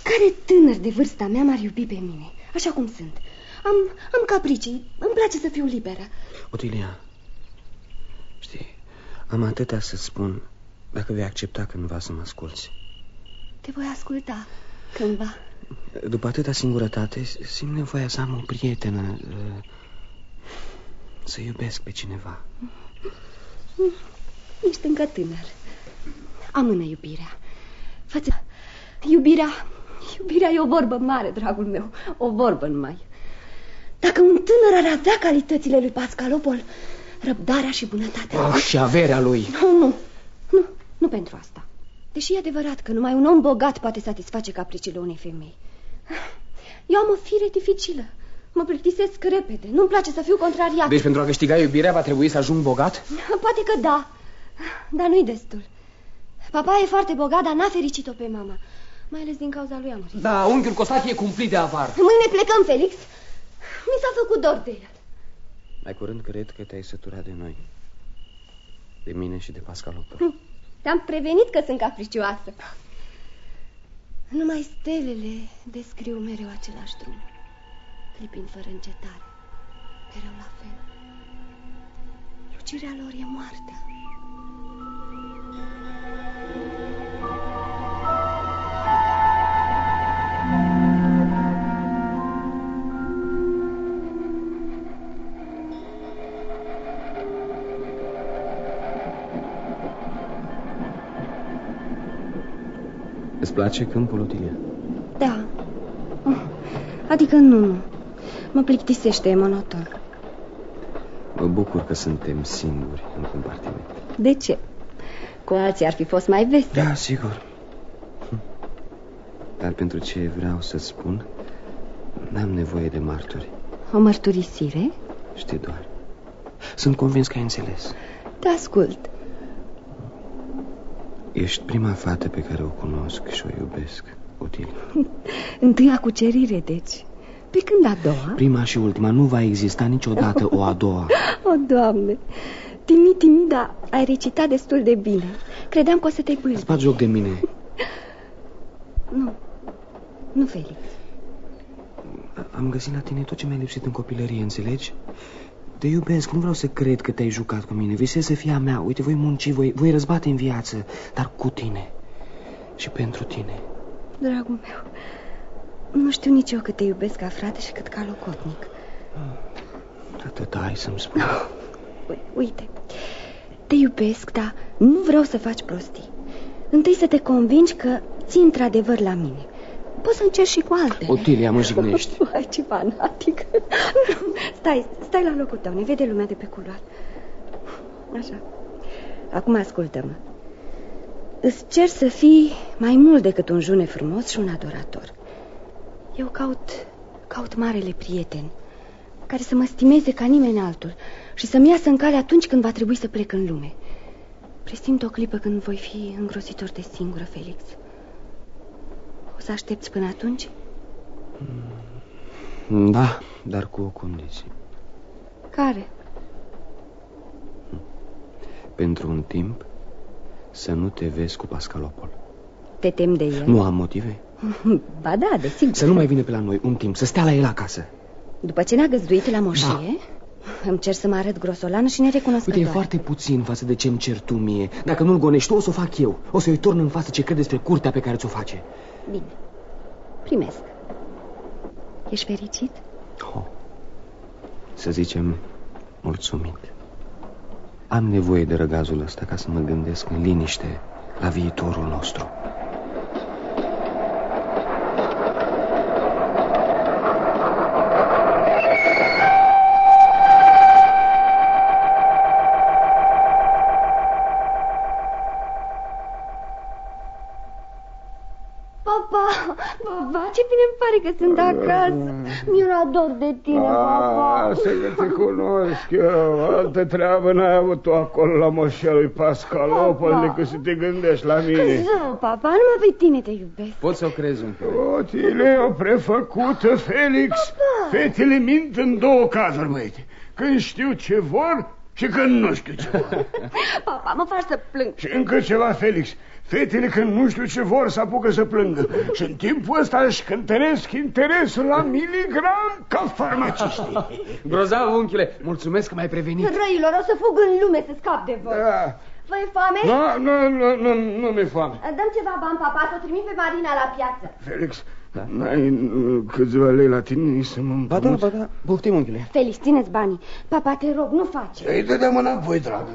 Care tânăr de vârsta mea m-ar iubi pe mine, așa cum sunt? Am, am capricii, îmi place să fiu liberă. Otilia, știi, am atâtea să spun dacă vei accepta cândva să mă asculți. Te voi asculta cândva. După atâta singurătate, simt nevoia să am o prietenă, uh, să iubesc pe cineva. Ești încă tânăr. Amână iubirea. Față... Iubirea... Iubirea e o vorbă mare, dragul meu. O vorbă numai. Dacă un tânăr ar avea calitățile lui Pascalopol, răbdarea și bunătatea... Oh, și averea lui. Nu, nu, nu, nu pentru asta. Deși e adevărat că numai un om bogat poate satisface capriciile unei femei. Eu am o fire dificilă. Mă plictisesc repede. Nu-mi place să fiu contrariat. Deci pentru a câștiga iubirea va trebui să ajung bogat? Poate că da, dar nu-i destul. Papa e foarte bogat, dar n-a fericit-o pe mama. Mai ales din cauza lui Amoris. Da, unchiul Costache e cumplit de avar. Mâine plecăm, Felix. Mi s-a făcut dor de el. Mai curând cred că te-ai săturat de noi. De mine și de Pascalopol. Hm, te-am prevenit că sunt capricioasă. Numai stelele descriu mereu același drum, clipind fără încetare, mereu la fel. Lucirea lor e moartea. Îți place câmpul, Otilia? Da. Adică nu. Mă plictisește, e monoton. Mă bucur că suntem singuri în compartiment. De ce? Cu alții ar fi fost mai vesel. Da, sigur. Dar pentru ce vreau să spun, n-am nevoie de martori. O mărturisire? Știi doar. Sunt convins că ai înțeles. Te ascult. Ești prima fată pe care o cunosc și o iubesc, Otilia. Întâia cucerire, deci. Pe când a doua? Prima și ultima. Nu va exista niciodată o a doua. O, Doamne! Timi, timi, da, ai recitat destul de bine. Credeam că o să te bâlbi. Îți joc de mine. Nu. Nu, Felix. Am găsit la tine tot ce mi-a lipsit în copilărie, înțelegi? Te iubesc, nu vreau să cred că te-ai jucat cu mine. Visez să fie a mea, uite, voi munci, voi, voi răzbate în viață Dar cu tine Și pentru tine. Dragul meu Nu știu nici eu cât te iubesc ca frate și cât ca locotnic. Atât ai să-mi spui. Uite Te iubesc, dar nu vreau să faci prostii. Întâi să te convingi că ții într-adevăr la mine Poți să încerci și cu altele Otilia, mă jignești. Ai ce fanatic Stai, stai la locul tău, ne vede lumea de pe culoar Așa. Acum ascultă-mă. Îți cer să fii mai mult decât un june frumos și un adorator. Eu caut, caut marele prieten Care să mă stimeze ca nimeni altul Și să-mi iasă în cale atunci când va trebui să plec în lume. Presimt o clipă când voi fi îngrozitor de singură, Felix o să aștepți până atunci? Da, dar cu o condiție. Care? Pentru un timp să nu te vezi cu Pascalopol. Te tem de el? Nu am motive. Ba da, desigur. Să nu mai vină pe la noi un timp, să stea la el acasă. După ce ne-a găzduit la moșie, da. Îmi cer să mă arăt grosolană și nerecunoscătoare. Uite, e foarte puțin față de ce-mi cer tu mie. Dacă nu-l gonești tu, o să o fac eu. O să-i torn în față ce crede despre curtea pe care ți-o face. Bine. Primesc. Ești fericit? Oh. Să zicem, mulțumit. Am nevoie de răgazul ăsta ca să mă gândesc în liniște la viitorul nostru. ce bine îmi pare că sunt acasă. Mi-era dor de tine, A, papa. Să că te cunosc eu. Altă treabă n-ai avut tu acolo la moșia lui Pascalopol decât să te gândești la mine. Zău, papa, numai pe tine te iubesc. Poți să o crezi, un Otile, o prefăcută, Felix. Papa. Fetele mint în două cazuri, băiete. Când știu ce vor și când nu știu ceva. Papa, mă faci să plâng. Și încă ceva, Felix. Fetele când nu știu ce vor să apucă să plângă și în timpul ăsta își cântăresc interesul la miligram ca farmaciștii. Grozav, unchiule, mulțumesc că m-ai prevenit. Răilor, o să fug în lume să scap de voi. Da. Vă e foame? Nu, nu, nu, nu, nu mi-e foame. Dăm ceva bani, papa, să o trimit pe Marina la piață. Felix, da. n-ai uh, câțiva lei la tine să mă Ba da, ba da, poftim, unchiule. Felix, țineți banii. Papa, te rog, nu face. Îi dădeam înapoi, dragă.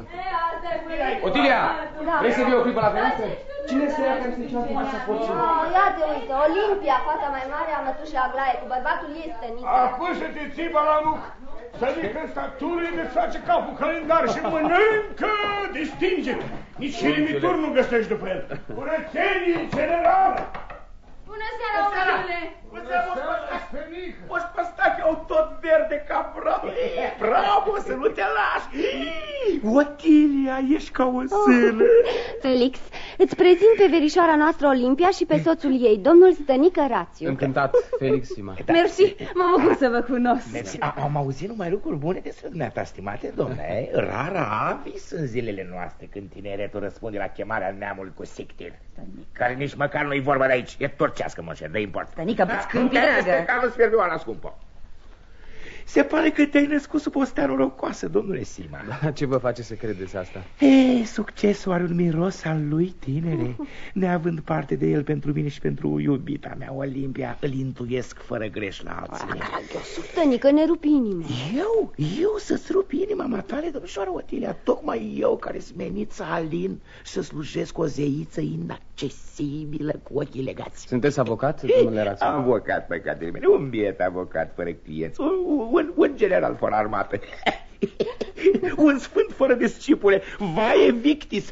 Otilia, Da. vrei să vii o clipă la fereastră? Cine este ea care se ceară cu pasaportul? Oh, ia te uite, Olimpia, fata mai mare a mătușii Aglaie, cu bărbatul ei stănică. Acum să te țipa la muc. Să zic ăsta turii de face capul calendar și mănâncă distinge. Nici chirimituri nu găsești după el. Curățenie generală. Bună seara, omule! Poți păstaș că au tot verde ca bravo. Bravo, să nu te lași. Otilia, ești ca o sână. Felix, îți prezint pe verișoara noastră Olimpia și pe soțul ei, domnul Stănică Rațiu. Încântat, Felix Sima. Mersi, mă bucur să vă cunosc. Mersi. A- Am auzit numai lucruri bune despre dumneata, stimate domne. Rara avis în zilele noastre când tineretul răspunde la chemarea neamului cu sictir. Care nici măcar nu-i vorba de aici. E turcească, moșer, de import. Stănică, Da, scâmpi, care dragă. este Carlos Ferdioana, scumpă. Se pare că te-ai născut sub o stea norocoasă, domnule Sima. Da, ce vă face să credeți asta? E, succesul are un miros al lui, tinere. Neavând parte de el pentru mine și pentru iubita mea, Olimpia, îl intuiesc fără greș la alții. Stănică, ne rupi inima. Eu? Eu să-ți rup inima matale, domnișoară Otilia, tocmai eu care smenit să alin și să slujesc o zeiță inaccesibilă cu ochii legați. Sunteți avocat, domnule Rațiu? Avocat, păcatele mele, un biet avocat fără clienți, un, un, un general fără armată. un sfânt fără discipule, vaie victis.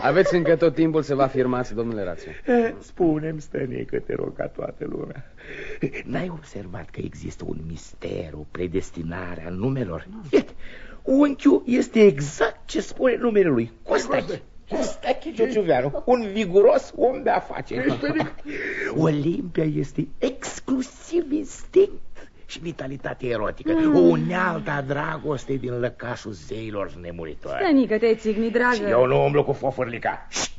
Aveți încă tot timpul să vă afirmați, domnule Rațiu. Eh, Spune-mi, stănică, te rog ca toată lumea. N-ai observat că există un mister, o predestinare a numelor? Iată, unchiul este exact ce spune numele lui, Costache. Costache Giociuveanu, un viguros om de afaceri. Olimpia este exclusiv instinct și vitalitate erotică, o unealtă a dragostei din lăcașul zeilor nemuritori. Stănică, te-ai țignit, dragă. Și eu nu umblu cu fofărlica. Șt!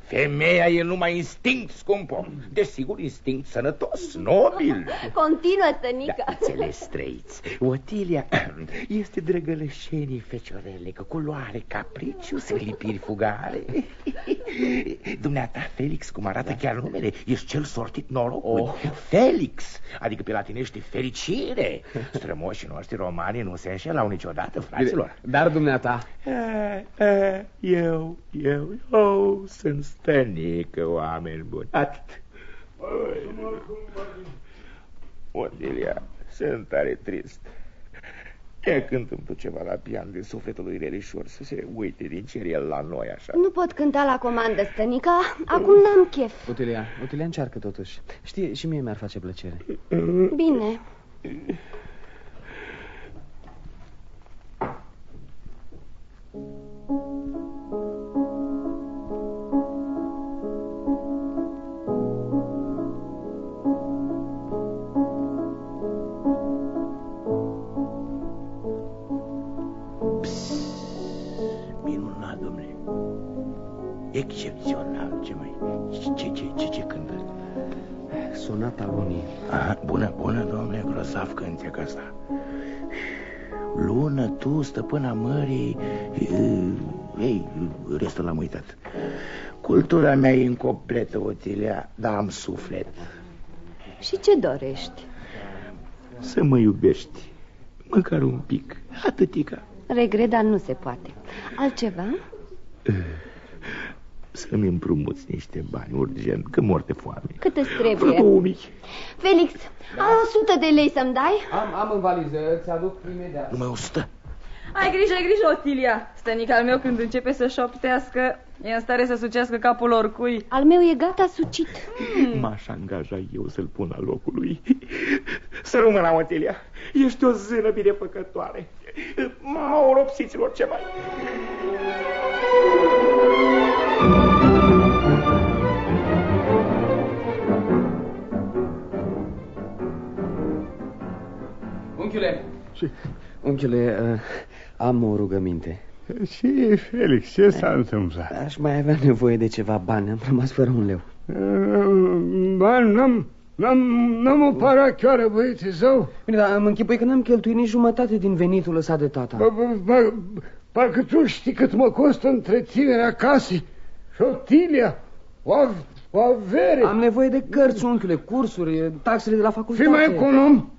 Femeia e numai instinct, scumpă. Desigur, instinct sănătos, nobil. Continuă, Stănică. Da, înțeles, străiți. Otilia este drăgălășenii feciorele, cu culoare, capriciu, lipiri fugale. Dumneata, Felix, cum arată chiar numele, ești cel sortit norocul. Oh. Felix, adică pe latinește fericire. Strămoșii noștri romani nu se înșelau niciodată, fraților. Dar dumneata, Eh, eh, Eu, eu, eu sunt stănică, oameni buni. Atât. Otilia, sunt tare trist. E când îmi duc ceva la pian de sufletul lui Relișor să se uite din cer el la noi așa. Nu pot cânta la comandă, Stănica. Acum n-am chef. Otilia, Otilia încearcă totuși. Știi, și mie mi-ar face plăcere. Bine. Minunat, Excepțional, ce mai... Ce, ce, ce, ce cântă? Sonata lunii. Aha, bună, bună, domnule, grozav cântecă ăsta. Lună, tu, stăpâna mării... e, Ei, restul l-am uitat. Cultura mea e incompletă, Otilia, dar am suflet. Și ce dorești? Să mă iubești, măcar un pic, atâtica. Regret, dar nu se poate. Altceva? Să-mi împrumuți niște bani urgent, că mor de foame. Cât îți Vreo trebuie? două mii. Felix, ai o sută de lei să-mi dai? Am, am în valiză, îți aduc imediat. Numai o sută. Ai grijă, ai grijă, Otilia. Stănica al meu când începe să șoptească, e în stare să sucească capul oricui. Al meu e gata sucit. M-aș angaja eu să-l pun la locul lui. Să rămână, Otilia. Ești o zână binefăcătoare. Mama oropsiților ce mai... Unchiule, unchiule, uh, Am o rugăminte. Și, Felix, ce s-a întâmplat? Aș mai avea nevoie de ceva bani. Am rămas fără un leu. Bani, n-am, n-am, n-am o parachioară, băieții zău. Bine, dar am închipui că n-am cheltuit nici jumătate din venitul lăsat de tata. Bă, bă, bă, parcă tu știi cât mă costă întreținerea casei. Și Șotilia, o, av- o avere. Am nevoie de cărți, unchiule, cursuri, taxele de la facultate. Fii mai econom.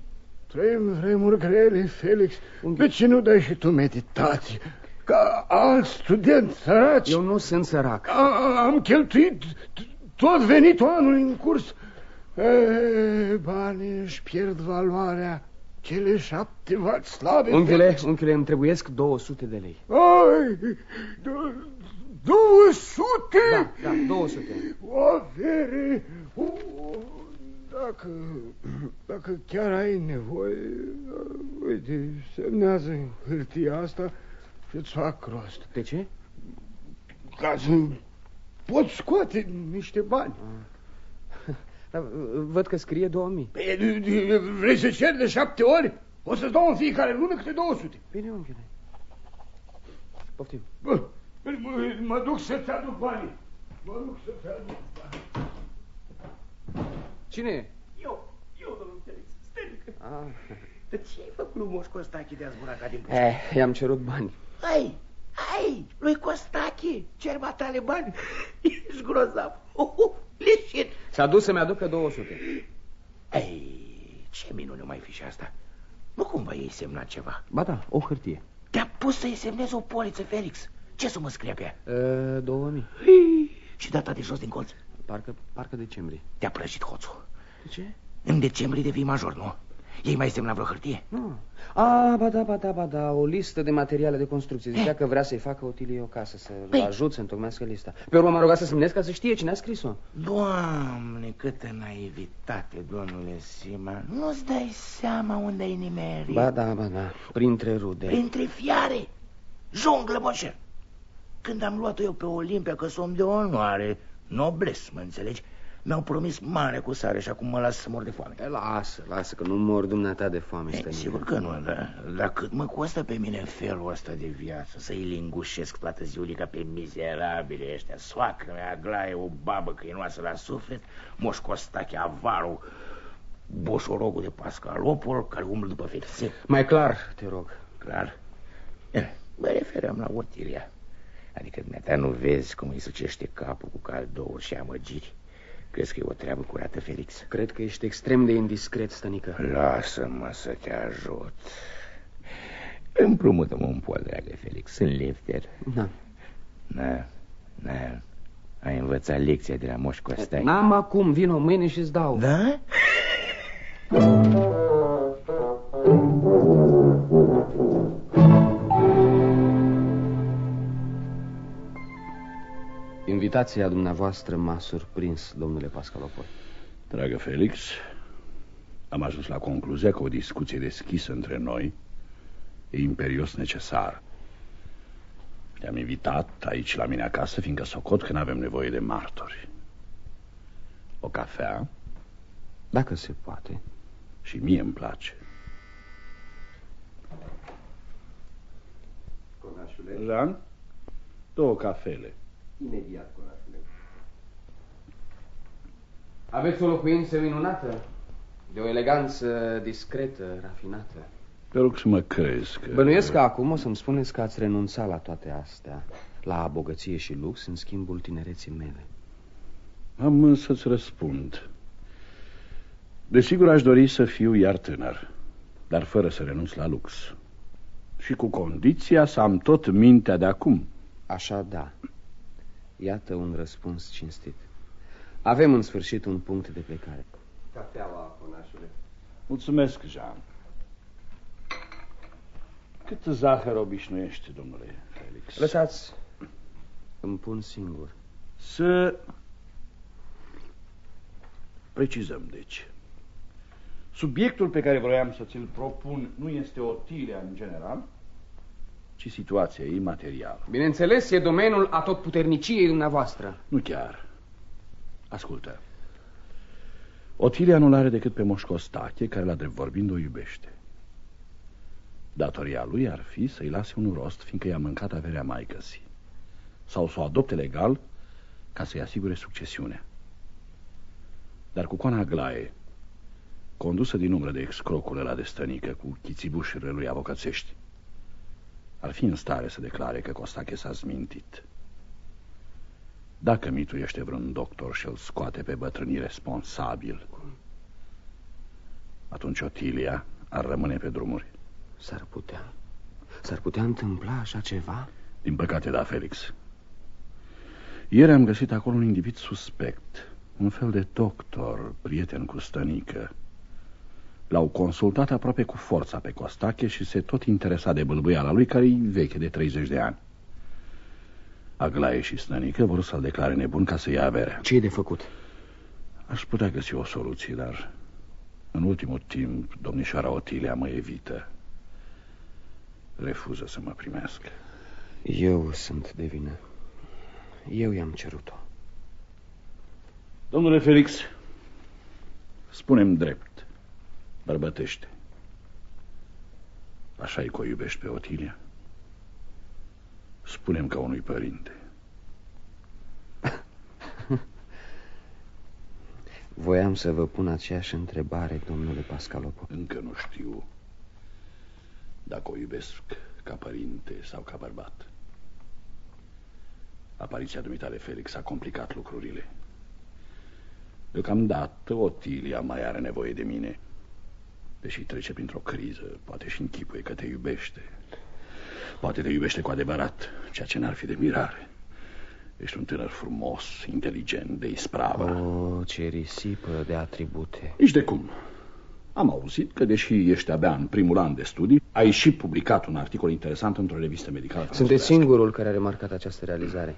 Trăim vremuri grele, Felix. De ce nu dai și tu meditație? Ca alți studenți săraci. Eu nu sunt sărac. A, am cheltuit tot venitul anului în curs. E, banii își pierd valoarea. Cele șapte vați slabe. Unchiule, Felix. unchiule, îmi trebuiesc 200 de lei. Ai, do- 200? Da, da, 200. O avere. O, dacă, dacă chiar ai nevoie, uite, semnează hârtia asta și îți fac rost. De ce? Ca să pot scoate niște bani. Da, Văd că scrie 2000. Păi, Vrei să ceri de șapte ori? O să-ți dau în fiecare lună câte 200. Bine, unchiule. Poftim. Bă, mă, mă duc să-ți aduc banii. Mă duc să-ți aduc banii. Cine e? Eu, eu, domnul Felix, stănică. Ah. Dar ce ai făcut lui Moș Costache de a zbura ca din pușcă? Eh, i-am cerut bani. Hai, hai, lui Costache, cer matale bani. Ești grozav. Uh, uh, leșit. S-a dus să-mi aducă 200. Ei, ce minune mai fi și asta? Nu cumva ei semnat ceva? Ba da, o hârtie. Te-a pus să-i semnezi o poliță, Felix. Ce să mă scrie pe ea? Uh, 2000. Hii, Și data de jos din colț? Parcă, parcă decembrie. Te-a prăjit hoțul. De ce? În decembrie devii major, nu? Ei mai semna vreo hârtie? Nu. A, ba da, ba da, ba da, o listă de materiale de construcție. Zicea că vrea să-i facă Otilie o casă, să-l Păi. ajut să întocmească lista. Pe urmă m-a rugat să semnez ca să știe cine a scris-o. Doamne, câtă naivitate, domnule Sima. Nu-ți dai seama unde ai nimerit. Ba da, ba da, printre rude. Printre fiare. Junglă, moșer. Când am luat-o eu pe Olimpia, că sunt de onoare, nobles, mă înțelegi? Mi-au promis mare cu sare și acum mă las să mor de foame. E, lasă, lasă, că nu mor dumneata de foame, E, stănică. sigur că nu, dar, dar cât mă costă pe mine felul ăsta de viață Să-i lingușesc toată ziulica pe mizerabile ăștia Soacră mea, Aglaie, o babă câinoasă la suflet Moș Costache, avarul Boșorogul de Pascalopol Care umblă după fete Mai clar, te rog. Clar Bine, Mă referam la Otilia Adică dumneata nu vezi cum îi sucește capul cu caldouri și amăgiri Crezi că e o treabă curată, Felix? Cred că ești extrem de indiscret, stănică. Lasă-mă să te ajut. Împrumută-mă un pol, dragă Felix, sunt lifter. Da. Na, na, ai învățat lecția de la Moș Costache. N-am acum, vino mâine și-ți dau. Da? Invitația dumneavoastră m-a surprins, domnule Pascalopol. Dragă Felix, am ajuns la concluzia că o discuție deschisă între noi e imperios necesar. Te-am invitat aici la mine acasă, fiindcă socot că nu avem nevoie de martori. O cafea Dacă se poate. și mie îmi place. Jean, două cafele. Imediat, corașule. Aveți o locuință minunată, de o eleganță discretă, rafinată. Te rog să mă crezi că... Bănuiesc că acum o să-mi spuneți că ați renunțat la toate astea, la bogăție și lux, în schimbul tinereții mele. Am însă-ți răspund. Desigur aș dori să fiu iar tânăr, dar fără să renunț la lux. Și cu condiția să am tot mintea de acum. Așa da. Iată un răspuns cinstit. Avem în sfârșit un punct de plecare. Cafeaua, conașule. Mulțumesc, Jean. Cât zahăr obișnuiește, domnule Felix? Lăsați. Îmi pun singur. Să precizăm, deci. Subiectul pe care vroiam să ți-l propun nu este Otilia în general, ci situația ei materială. Bineînțeles, e domeniul atotputerniciei dumneavoastră. Nu chiar. Ascultă. Otilia nu are decât pe Moș Costache, care la drept vorbind o iubește. Datoria lui ar fi să-i lase un rost, fiindcă i-a mâncat averea maicăsii. Sau să o adopte legal ca să-i asigure succesiunea. Dar cu coana Aglaie, condusă din umbră de excrocul la de stănică cu chițibușurile lui avocățești, ar fi în stare să declare că Costache s-a zmintit. Dacă mituiește vreun doctor și îl scoate pe bătrânii responsabil, atunci Otilia ar rămâne pe drumuri. S-ar putea. S-ar putea întâmpla așa ceva? Din păcate, da, Felix. Ieri am găsit acolo un individ suspect, un fel de doctor, prieten cu stănică. L-au consultat aproape cu forța pe Costache și se tot interesa de bâlbâiala lui, care e veche de 30 de ani. Aglaie și Stănică vor să-l declare nebun ca să ia averea. ce e de făcut? Aș putea găsi o soluție, dar în ultimul timp domnișoara Otilia mă evită. Refuză să mă primească. Eu sunt de vină. Eu i-am cerut-o. Domnule Felix, spunem drept, bărbătește. Așa i că o iubești pe Otilia? Spunem ca unui părinte. Voiam să vă pun aceeași întrebare, domnule Pascalopo. Încă nu știu dacă o iubesc ca părinte sau ca bărbat. Apariția dumitale, Felix, a complicat lucrurile. Deocamdată, Otilia mai are nevoie de mine. Deși trece printr-o criză, poate și închipuie că te iubește. Poate te iubește cu adevărat, ceea ce n-ar fi de mirare. Ești un tânăr frumos, inteligent, de ispravă. O, ce risipă de atribute. Nici de cum. Am auzit că, deși ești abia în primul an de studii, ai și publicat un articol interesant într-o revistă medicală. Sunteți singurul care a remarcat această realizare.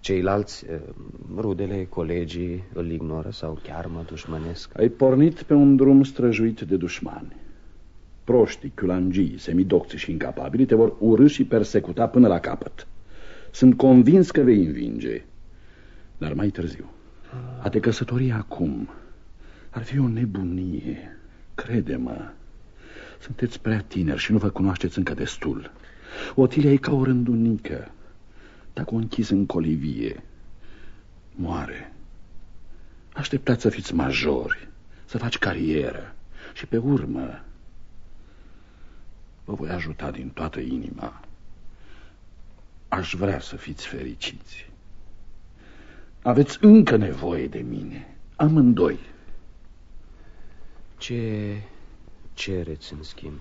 Ceilalți, eh, rudele, colegii, îl ignoră sau chiar mă dușmănesc. Ai pornit pe un drum străjuit de dușmani. Proștii, chiulangii, semidocți și incapabili te vor urâ și persecuta până la capăt. Sunt convins că vei învinge. Dar mai târziu. A te căsători acum ar fi o nebunie. Crede-mă. Sunteți prea tineri și nu vă cunoașteți încă destul. Otilia e ca o rândunică. Dacă o închizi în colivie, moare. Așteptați să fiți majori, să faci carieră și pe urmă vă voi ajuta din toată inima. Aș vrea să fiți fericiți. Aveți încă nevoie de mine, amândoi. Ce cereți în schimb?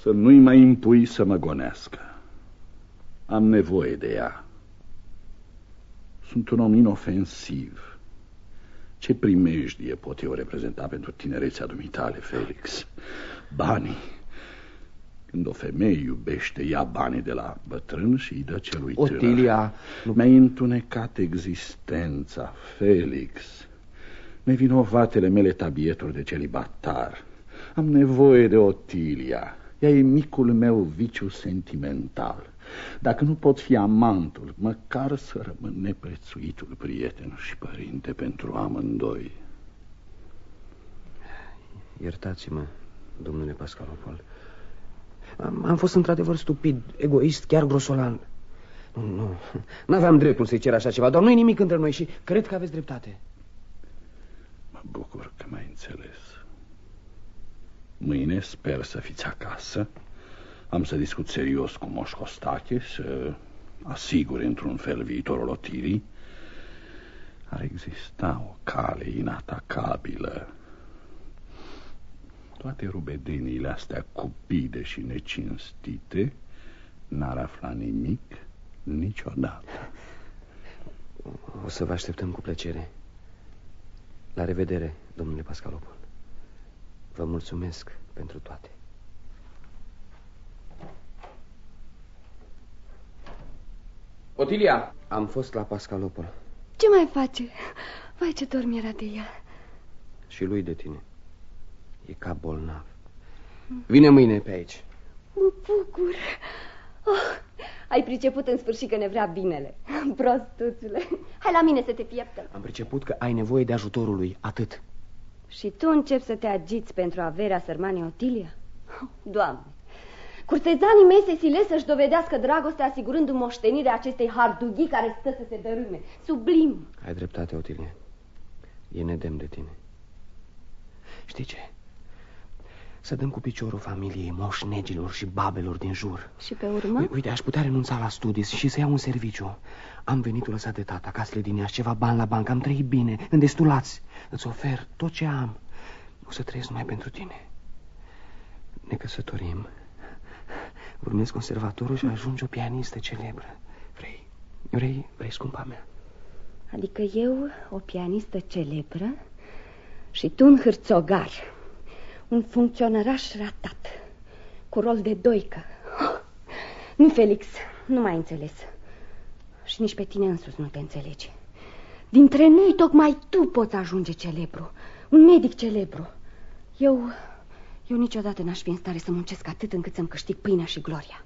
Să nu-i mai impui să mă gonească. Am nevoie de ea. Sunt un om inofensiv. Ce primejdie pot eu reprezenta pentru tinerețea dumitale, Felix? Banii. Când o femeie iubește, ia banii de la bătrân și îi dă celui tânăr. Otilia... Mi-ai întunecat existența, Felix. Nevinovatele mele tabieturi de celibatar. Am nevoie de Otilia. Ea e micul meu viciu sentimental. Dacă nu pot fi amantul, măcar să rămân neprețuitul prieten și părinte pentru amândoi. Iertați-mă, domnule Pascalopol. Am, am fost într-adevăr stupid, egoist, chiar grosolan. Nu, nu, n-aveam dreptul să-i cer așa ceva, dar nu e nimic între noi și cred că aveți dreptate. Mă bucur că m-ai înțeles. Mâine sper să fiți acasă. Am să discut serios cu Moș Costache, să asigure într-un fel viitorul otirii. Ar exista o cale inatacabilă. Toate rubedeniile astea cupide și necinstite n-ar afla nimic niciodată. O să vă așteptăm cu plăcere. La revedere, domnule Pascalopol. Vă mulțumesc pentru toate. Otilia! Am fost la Pascalopol. Ce mai face? Vai, ce dor mi-era de ea. Și lui de tine. E ca bolnav. Vine mâine pe aici. Mă bucur. Oh, ai priceput în sfârșit că ne vrea binele. Prostuțule. Hai la mine să te pieptăm. Am priceput că ai nevoie de ajutorul lui, atât. Și tu începi să te agiți pentru averea sărmanei Otilia? Doamne, curtezanii mei se silesc să-și dovedească dragostea asigurându-mi moștenirea acestei hardughii care stă să se dărâme. Sublim! Ai dreptate, Otilie. E nedemn de tine. Știi ce? Să dăm cu piciorul familiei moșnegilor și babelor din jur. Și pe urmă? Uite, aș putea renunța la studii și să iau un serviciu. Am venitul lăsat de tata ca sledineaș, ceva bani la bancă, am trăit bine, îndestulați. Îți ofer tot ce am. O să trăiesc numai pentru tine. Ne căsătorim. Urmez conservatorul și ajungi o pianistă celebră. Vrei? Vrei? Vrei, scumpa mea? Adică eu, o pianistă celebră și tu un hârțogar, un funcționăraș ratat, cu rol de doică. Nu, Felix, nu mai înțeles. Și nici pe tine însuți nu te înțelegi. Dintre noi, tocmai tu poți ajunge celebru, un medic celebru. Eu, eu niciodată n-aș fi în stare să muncesc atât încât să-mi câștig pâinea și gloria.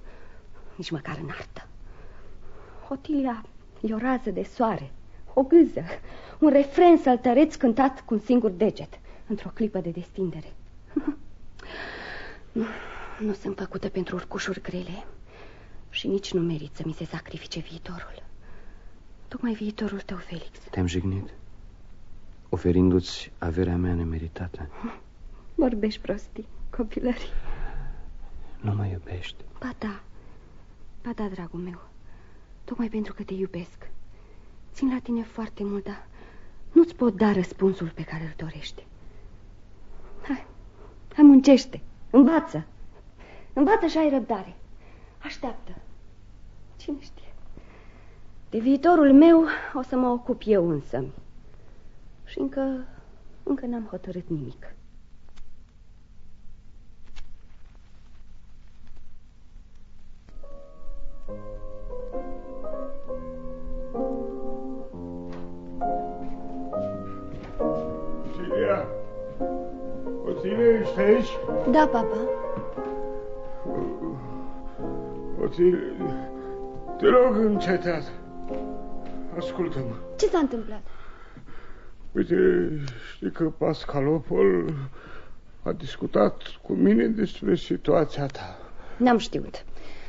Nici măcar în artă. Otilia e o rază de soare, o gâză, un refren săltăreț cântat cu un singur deget, într-o clipă de destindere. nu, nu sunt făcută pentru urcușuri grele și nici nu merit să mi se sacrifice viitorul. Tocmai viitorul tău, Felix. Te-am jignit, oferindu-ți averea mea nemeritată. Vorbești prostii, copilării. Nu mă iubești. Ba da, ba da, dragul meu, tocmai pentru că te iubesc. Țin la tine foarte mult, dar nu-ți pot da răspunsul pe care îl dorești. Hai, hai muncește, învață. Învață și ai răbdare. Așteaptă. Cine știe? De viitorul meu o să mă ocup eu însă. Și încă, încă n-am hotărât nimic. Otilia, ești aici? Da, papa. Otilia, te rog încetează. Ascultă-mă. Ce s-a întâmplat? Uite, știi că Pascalopol a discutat cu mine despre situația ta. N-am știut.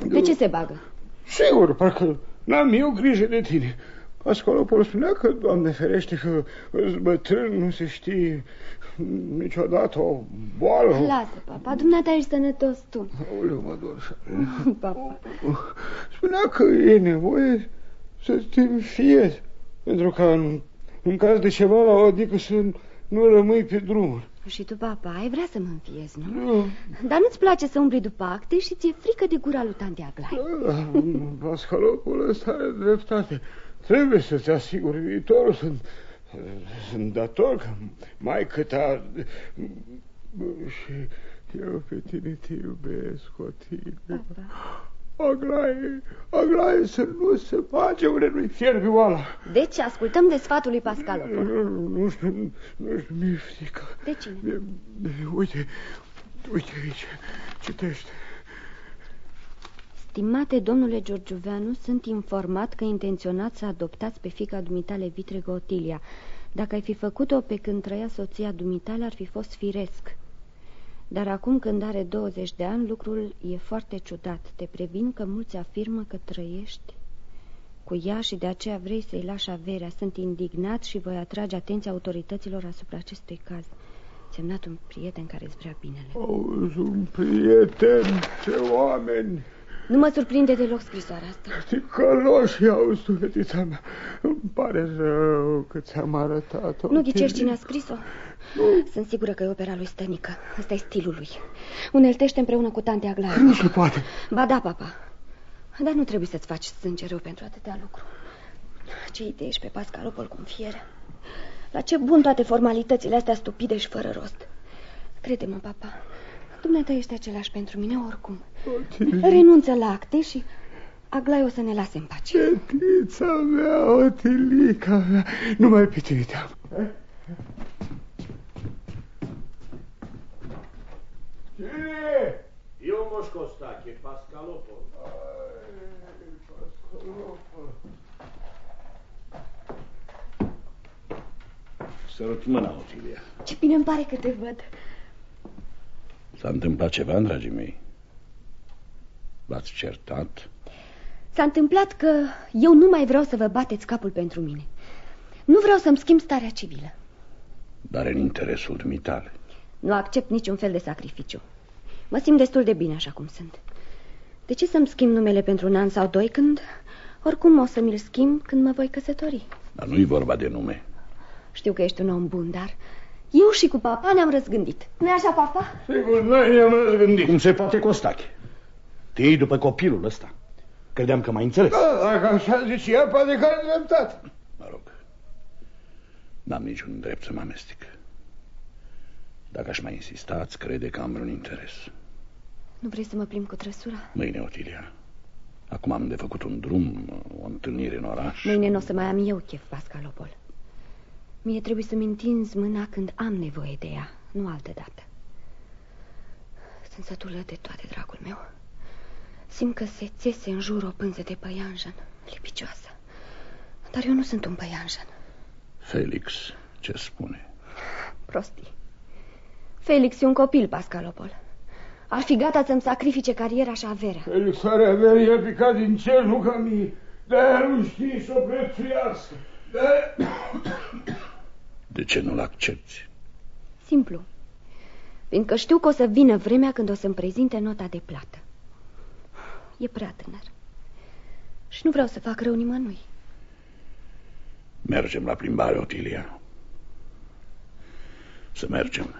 De ce se bagă? Sigur, parcă n-am eu grijă de tine. Pascalopol spunea că, Doamne ferește, că îți bătrân nu se știe niciodată o boală. Lasă, papa, dumneata ești sănătos tu. Aoleu, mă dor. Papa. Spunea că e nevoie să te înfiezi, pentru că în, în caz de ceva la o adică să nu rămâi pe drumuri. Și tu, papa, ai vrea să mă înfiezi, nu? Nu. Dar nu-ți place să umbli după acte și ți-e frică de gura lui Tante Aglai. Da, Pascalopul ăsta are dreptate. Trebuie să-ți asiguri viitorul. Sunt, sunt dator că mai cât a... Și eu pe tine te iubesc, Otilie. Papa. Aglaie, Aglaie, să nu se face unde nu-i fierbi oala. Deci ascultăm de sfatul lui Pascalopol. Nu, nu știu, nu știu, mi-e frică. De cine? Mi-e- Uite, uite aici, citește. Stimate domnule Giorgioveanu, sunt informat că intenționați să adoptați pe fica dumitale vitregă Otilia. Dacă ai fi făcut-o pe când trăia soția dumitale, ar fi fost firesc. Dar acum când are 20 de ani, lucrul e foarte ciudat. Te previn că mulți afirmă că trăiești cu ea și de aceea vrei să-i lași averea. Sunt indignat și voi atrage atenția autorităților asupra acestui caz. Semnat un prieten care îți vrea binele. Auzi, un prieten, ce oameni! Nu mă surprinde deloc scrisoarea asta. Ticăloși, auzi, tu, fetița mea. Îmi pare rău că ți-am arătat-o. Nu ghicești cine a scris-o? Sunt sigură că e opera lui Stănică. Ăsta e stilul lui. Uneltește împreună cu tante Aglaia. Nu se poate. Ba da, papa. Dar nu trebuie să-ți faci sânge rău pentru atâtea lucru. Ce idee ești pe Pascalopol cum fiere. La ce bun toate formalitățile astea stupide și fără rost. Crede-mă, papa. Dumneata ești același pentru mine oricum. Renunță la acte și Aglai o să ne lase în pace. Fetița mea, Otilica mea, numai pe tine te-am. Cine? Eu, Moș Costache, Pascalopol. Sărut mâna, Otilia. Ce bine îmi pare că te văd. S-a întâmplat ceva, dragii mei? V-ați certat? S-a întâmplat că eu nu mai vreau să vă bateți capul pentru mine. Nu vreau să-mi schimb starea civilă. Dar în interesul dumitale. Nu accept niciun fel de sacrificiu. Mă simt destul de bine așa cum sunt. De ce să-mi schimb numele pentru un an sau doi când... Oricum o să mi-l schimb când mă voi căsători. Dar nu-i vorba de nume. Știu că ești un om bun, dar eu și cu papa ne-am răzgândit. nu așa, papa? Sigur, noi ne-am răzgândit. Cum se poate, Costache? Te iei după copilul ăsta. Credeam că mai înțeles. Da, dacă așa zice ea, poate că are dreptate. Mă rog, n-am niciun drept să mă amestec. Dacă aș mai insista, ați crede că am vreun interes. Nu vrei să mă plimb cu trăsura? Mâine, Otilia. Acum am de făcut un drum, o întâlnire în oraș. Mâine nu o să mai am eu chef, Pascalopol. Mie trebuie să-mi întinzi mâna când am nevoie de ea, nu altă dată. Sunt sătulă de toate, dragul meu. Simt că se țese în jur o pânză de păianjen, lipicioasă. Dar eu nu sunt un păianjen. Felix, ce spune? Prostii. Felix e un copil, Pascalopol. Ar fi gata să-mi sacrifice cariera și averea. Felix are avere, e picat din cer, nu ca mie. De-aia nu știi să o prețuiască. De De ce nu-l accepti? Simplu. Fiindcă știu că o să vină vremea când o să-mi prezinte nota de plată. E prea tânăr. Și nu vreau să fac rău nimănui. Mergem la plimbare, Otilia. Să mergem.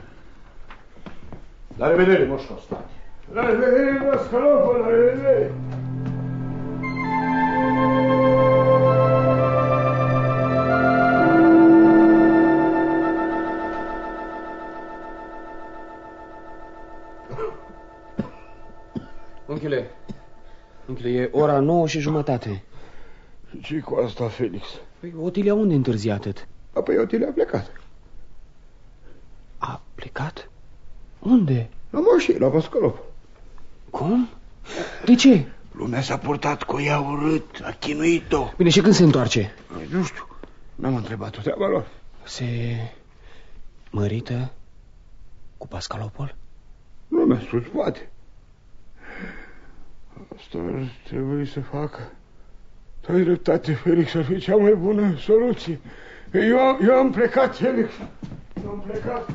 La revedere, Moș Costache. La revedere, Pascalopol, la revedere. E ora nouă și jumătate. ce cu asta, Felix? Păi, Otilia unde întârzi atât? Apoi Otilia a plecat. A plecat? Unde? La mașină, la Pascalopol. Cum? De ce? Lumea s-a purtat cu ea urât, a chinuit-o. Bine, și când se întoarce? Nu știu, n-am întrebat-o treaba lor. Se mărită cu Pascalopol? Nu mi-a spus, poate. Asta ar trebui să facă. Tu ai dreptate, Felix, ar fi cea mai bună soluție. Eu am, eu am plecat, Felix. Eu am plecat.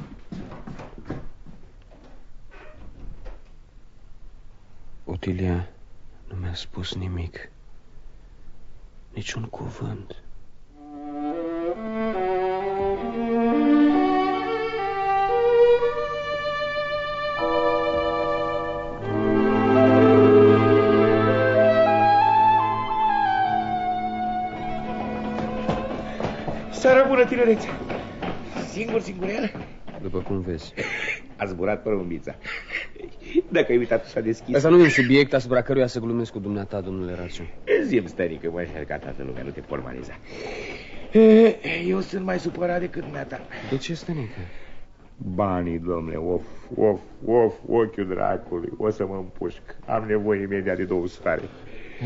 Otilia nu mi-a spus nimic. Niciun cuvânt. Bună, tinerețe. Singur, singur el? După cum vezi. A zburat porumbița. Dacă ai uitat, s-a deschis. Asta nu e un subiect asupra căruia să glumesc cu dumneata, domnule Rațiu. Zim, stărică, mă ca toată lumea, nu te formaliza. Eu sunt mai supărat decât dumneata. De ce, stănică? Banii, domnule, of, of, of, ochiul dracului, o să mă împușc. Am nevoie imediat de două stare.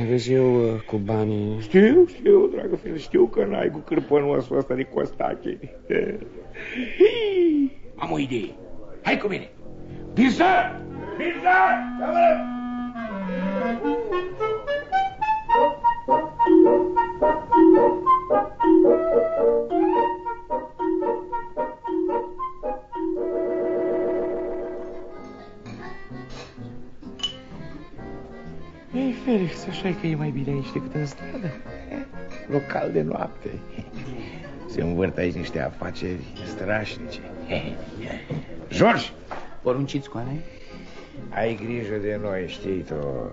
Vezi, eu uh, cu banii... Știu, știu, dragă fel, știu că n-ai cu cârpănosul ăsta de costache. Am o idee. Hai cu mine. Pizza! Pizza! Ei, că e mai bine aici decât în stradă. Local de noapte. Se învârt aici niște afaceri strașnice. George! Porunciți, coane? Ai grijă de noi, știi tu.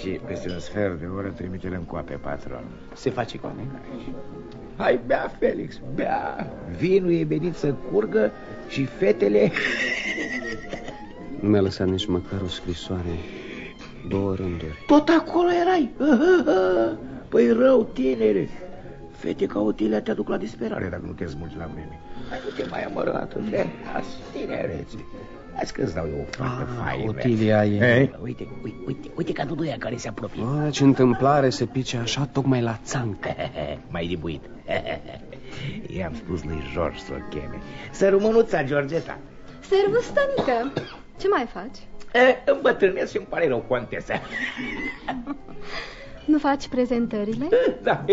Și peste un sfert de oră trimite-l în coape, patron. Se face, coane? Hai, bea, Felix, bea. Vinul e venit să curgă și fetele... Nu mi-a lăsat nici măcar o scrisoare. Două rânduri. Tot acolo erai. Păi rău, tinere. Fete ca Otilia te aduc la disperare dacă nu te smulgi la mine. Hai, nu te mai amără atât de las, tinerețe. Hai că-ți dau eu o fată Ah, faină. Otilia e- Ei? Uite, uite, uite, uite ca duduia care se apropie. A, ce întâmplare se pice așa tocmai la țancă. Mai dibuit. I-am spus lui George să o cheme. Să rămânuța, Georgeta. Servus, stănică. Ce mai faci? E, îmbătrânesc și îmi pare rău, contesa. Nu faci prezentările? Da,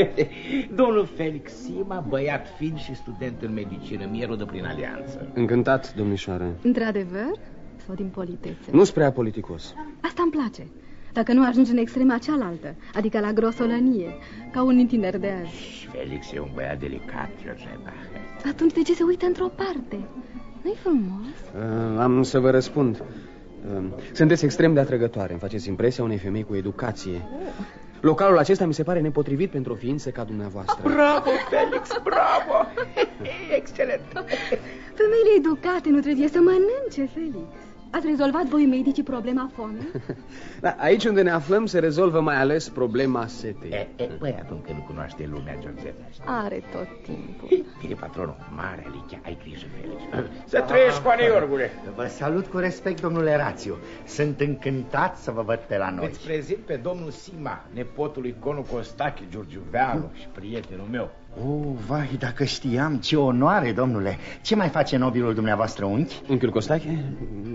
domnul Felix Sima, băiat fin și student în medicină, mie rodă prin alianță. Încântat, domnișoară. Într-adevăr? Sau din politețe? Nu spre politicos. Asta îmi place. Dacă nu ajungi în extrema cealaltă, adică la grosolănie, ca un tiner de azi. Felix e un băiat delicat, Georgeta. Atunci de ce se uită într-o parte? Nu-i frumos? Uh, am să vă răspund. Uh, sunteți extrem de atrăgătoare. Îmi faceți impresia unei femei cu educație. Localul acesta mi se pare nepotrivit pentru o ființă ca dumneavoastră. Bravo, Felix, bravo! Excelent! Femeile educate nu trebuie să mănânce, Felix. Ați rezolvat voi medicii problema foamei? Da, aici unde ne aflăm se rezolvă mai ales problema setei. E, e, băiatul încă nu cunoaște lumea, Georgeta. Are tot timpul. Bine, patronul, mare alichea, ai grijă, Felix. Să trăiești, cu Iorgule. Vă salut cu respect, domnule Rațiu. Sunt încântat să vă văd pe la noi. Îți prezint pe domnul Sima, nepotul lui Conu Costache, Giurgiuveanu și prietenul meu. Oh, vai, dacă știam, ce onoare, domnule. Ce mai face nobilul dumneavoastră unchi? Unchiul Costache?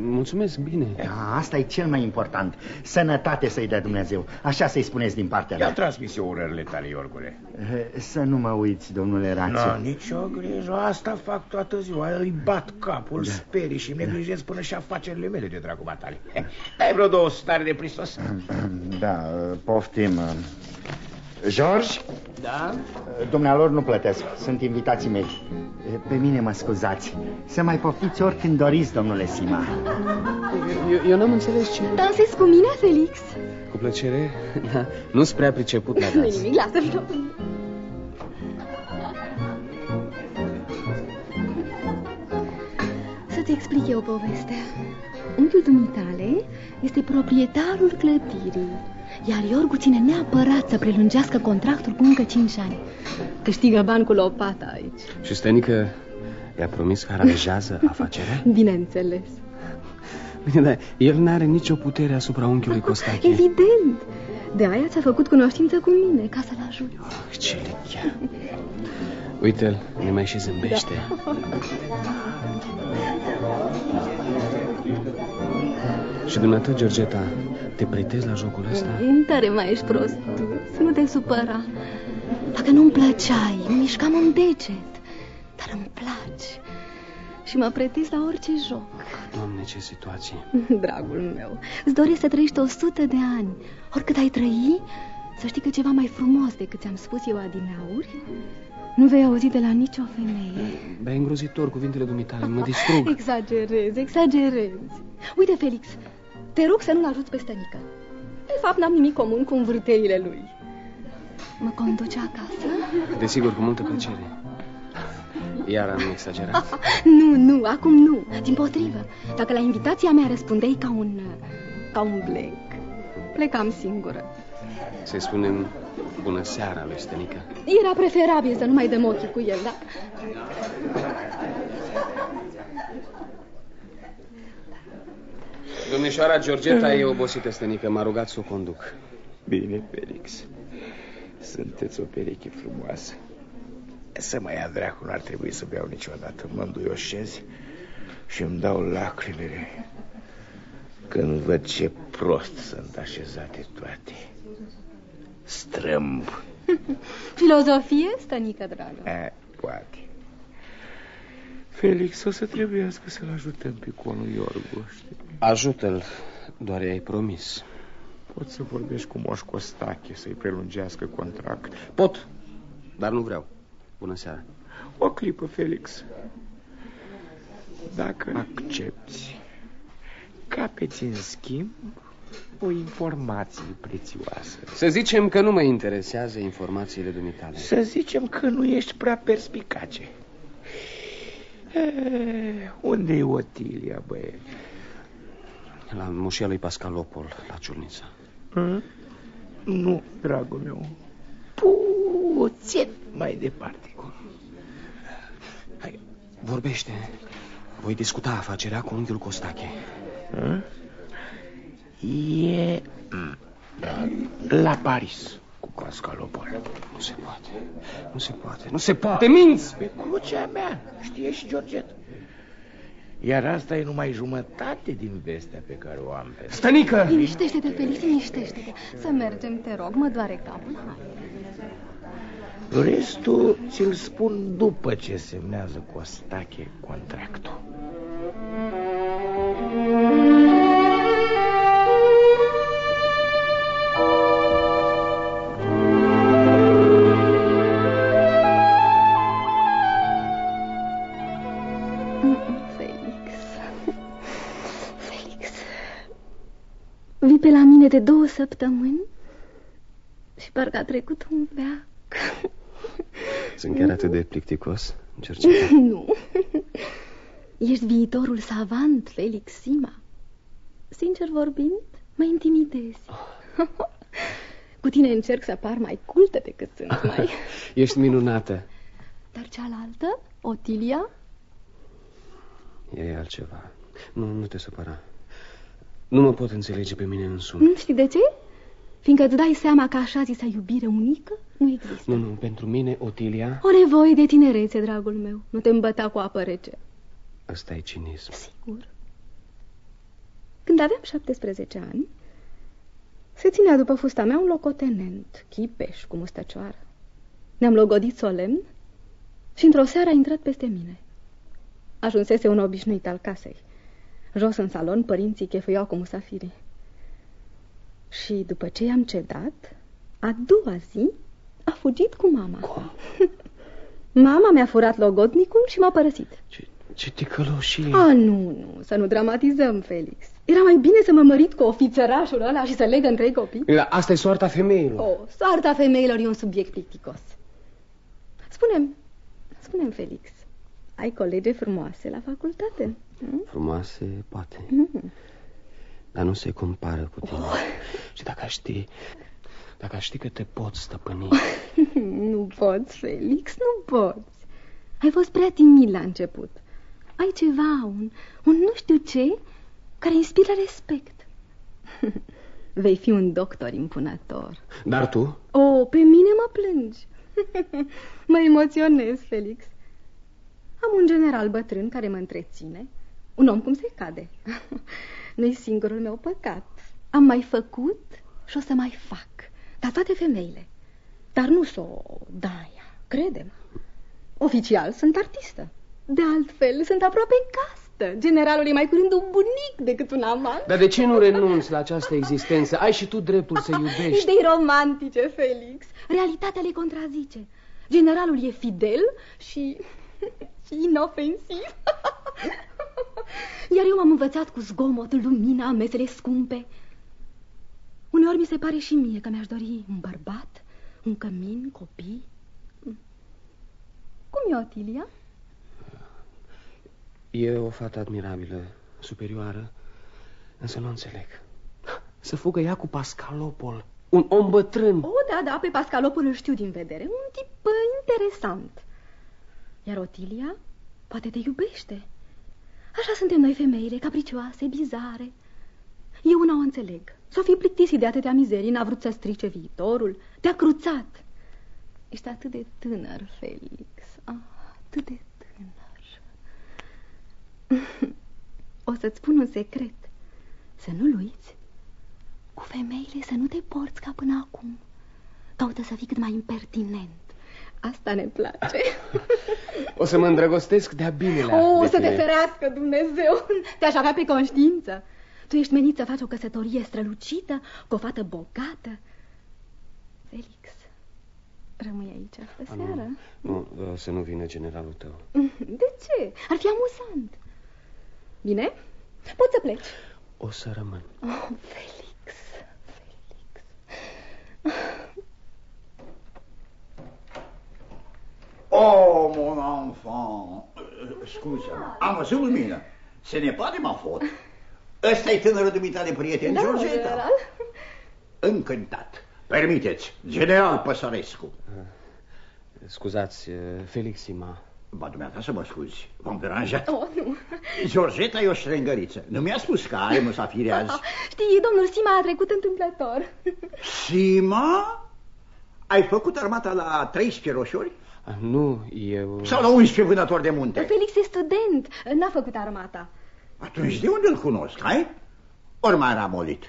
Mulțumesc, bine. A, asta e cel mai important. Sănătate să-i dea Dumnezeu. Așa să-i spuneți din partea I-am mea. transmis eu urările tale, Iorgule. Eh, Să nu mă uiți, domnule Rațiu. Nu, nicio grijă, asta fac toată ziua. Îi bat capul, sperii și neglijez până și afacerile mele de dragul matale. Dai vreo două stare de pristos. Da, poftim. George? Da? Dumnealor nu plătesc, sunt invitații mei. Pe mine mă scuzați. Să mai poftiți oricând doriți, domnule Sima. Eu, eu n-am înțeles ce... Dansezi cu mine, Felix? Cu plăcere? Da, nu-s prea priceput la Nu dans. nimic, lasă-mi. Să-ți explic eu povestea. Unchiul dumitale este proprietarul clădirii, iar Iorgu ține neapărat să prelungească contractul cu încă 5 ani. Câștigă bani cu lopata aici. Și stănică i-a promis că aranjează afacerea? Bineînțeles. Bine, dar el n-are nicio putere asupra unchiului Costache. Evident. De aia ți-a făcut cunoștință cu mine, ca să-l ajut. Ce lichea. Uite-l, ne mai și zâmbește. Și dumneata, Georgeta, te pretezi la jocul ăsta? Tare mai ești prost tu, să nu te supăra. Dacă nu-mi plăceai, îmi mișcam un deget. Dar îmi place. Și mă pretez la orice joc. Doamne, ce situație. Dragul meu, îți doresc să trăiești o sută de ani. Oricât ai trăi, să știi că ceva mai frumos decât ți-am spus eu adineauri, nu vei auzi de la nicio femeie. Băi, îngrozitor cuvintele dumitale, mă distrug. Exagerezi, exagerezi. Uite, Felix, te rog să nu-l ajuți pe stănică. De fapt, n-am nimic comun cu învârtelile lui. Mă conduce acasă? Desigur, cu multă plăcere. Iar am exagerat. Nu, nu, acum nu. Din potrivă, dacă la invitația mea răspundeai ca un... ca un blank, plecam singură. Să-i spunem bună seara lui Stănică. Era preferabil să nu mai dăm ochii cu el, da? Domnișoara Georgeta e obosită, Stănică. M-a rugat să o conduc. Bine, Felix. Sunteți o pereche frumoasă. Să mă ia dracu, n-ar trebui să beau niciodată. Mă înduioșez și îmi dau lacrimile când văd ce prost sunt așezate toate. Strâmb. Filozofie, stănică dragă. E, poate. Felix, o să trebuiască să-l ajutăm pe conul Iorgu, știi? Ajută-l, doar i-ai promis. Poți să vorbești cu Moș Costache să-i prelungească contract. Pot, dar nu vreau. Bună seara. O clipă, Felix. Dacă accepti, capeți în schimb o informație prețioasă. Să zicem că nu mă interesează informațiile dumitale. Să zicem că nu ești prea perspicace. E, unde e Otilia, băie? La moșia lui Pascalopol, la Ciurnița. Hă? Nu, dragul meu. Puțin mai departe. Hai, vorbește. Voi discuta afacerea cu unchiul Costache. Hă? E la Paris cu Pascalopol. Nu se poate. Nu se poate. Nu se poate. Minți! Pe crucea mea, știe și Georget. Iar asta e numai jumătate din vestea pe care o am pe Stănică! Liniștește-te, Felix, liniștește-te. Să mergem, te rog, mă doare capul. Hai. Restul ți-l spun după ce semnează Costache contractul. Felix. Vii pe la mine de două săptămâni și parcă a trecut un veac. Sunt chiar atât de plicticos, cerceta. nu. Ești viitorul savant, Felix Sima. Sincer vorbind, mă intimidezi. Cu tine încerc să par mai cultă decât sunt mai... Ești minunată. Dar cealaltă, Otilia, E altceva. Nu, nu te supăra. Nu mă pot înțelege pe mine însumi. nu știi de ce? Fiindcă îți dai seama că așa zisa iubire unică nu există. Nu, nu, pentru mine, Otilia, O nevoie de tinerețe, dragul meu. Nu te îmbăta cu apă rece. ăsta e cinism. Sigur. Când aveam 17 ani, se ținea după fusta mea un locotenent, chipeș, cu mustăcioară. Ne-am logodit solemn și într-o seară a intrat peste mine. Ajunsese un obișnuit al casei. Jos în salon, părinții chefuiau cu musafirii. Și după ce i-am cedat, a doua zi a fugit cu mama. Cum? Mama mi-a furat logodnicul și m-a părăsit. Ce, ce ticăloșie. A, nu, nu, să nu dramatizăm, Felix. Era mai bine să mă mărit cu ofițerașul ăla și să legă între copii. La, asta e soarta femeilor. Oh, soarta femeilor e un subiect plicticos. Spune-mi, spune-mi, Felix, ai colege frumoase la facultate? Hm? Frumoase, poate. Mm. Dar nu se compară cu tine. Și dacă aș ști... Dacă aș ști că te pot stăpâni... nu poți, Felix, nu poți. Ai fost prea timid la început. Ai ceva, un, un nu știu ce, care inspiră respect. Vei fi un doctor impunător. Dar tu? Oh, pe mine mă plângi. mă emoționez, Felix. Am un general bătrân care mă întreține. Un om cum se cade. Nu-i singurul meu păcat. Am mai făcut și o să mai fac. Ca toate femeile. Dar nu s-o daia, credem. Oficial sunt artistă. De altfel, sunt aproape castă. Generalul e mai curând un bunic decât un amant. Dar de ce nu renunți la această existență? Ai și tu dreptul să iubești. Idei romantice, Felix. Realitatea le contrazice. Generalul e fidel și... și inofensiv. Iar eu m-am învățat cu zgomot, lumina, mesele scumpe. Uneori mi se pare și mie că mi-aș dori un bărbat, un cămin, copii. Cum e Otilia? E o fată admirabilă, superioară, însă nu înțeleg. Să fugă ea cu Pascalopol, un om bătrân. O, da, da, pe Pascalopul îl știu din vedere. Un tip uh, interesant. Iar Otilia poate te iubește. Așa suntem noi femeile, capricioase, bizare. Eu una o înțeleg. S-o fi plictisit de atâtea mizerii, n-a vrut să strice viitorul. Te-a cruțat. Ești atât de tânăr, Felix. Ah, atât de tânăr. O să-ți spun un secret. Să nu-l uiți. Cu femeile să nu te porți ca până acum. Caută să fii cât mai impertinent. Asta ne place. O să mă îndrăgostesc de-a binelea O, de să te tine. ferească Dumnezeu. Te-aș avea pe conștiință. Tu ești menit să faci o căsătorie strălucită, cu o fată bogată. Felix, rămâi aici astă A, nu, seară? nu, să nu vină generalul tău. De ce? Ar fi amuzant. Bine? Poți să pleci. O să rămân. Oh, Felix, Felix. Oh, mon enfant! Scuza, am văzut lumină. Se ne pare, ma fot. Ăsta e tânărul dumitare prieten, Da, Georgeta. general. Încântat. Permiteți, general Păsărescu. Scuzați, Felixima. Ba, dumneata să mă scuzi, v-am deranjat. Oh, nu. Georgeta e o ștrengăriță. Nu mi-a spus că are musafiri azi. Știi, domnul Sima a trecut întâmplător. Sima? Ai făcut armata la 13 roșori? Ah, Nu, eu... Sau la 11 vânători de munte? Felix e student, n-a făcut armata. Atunci de unde îl cunosc, hai? Ori m-a ramolit.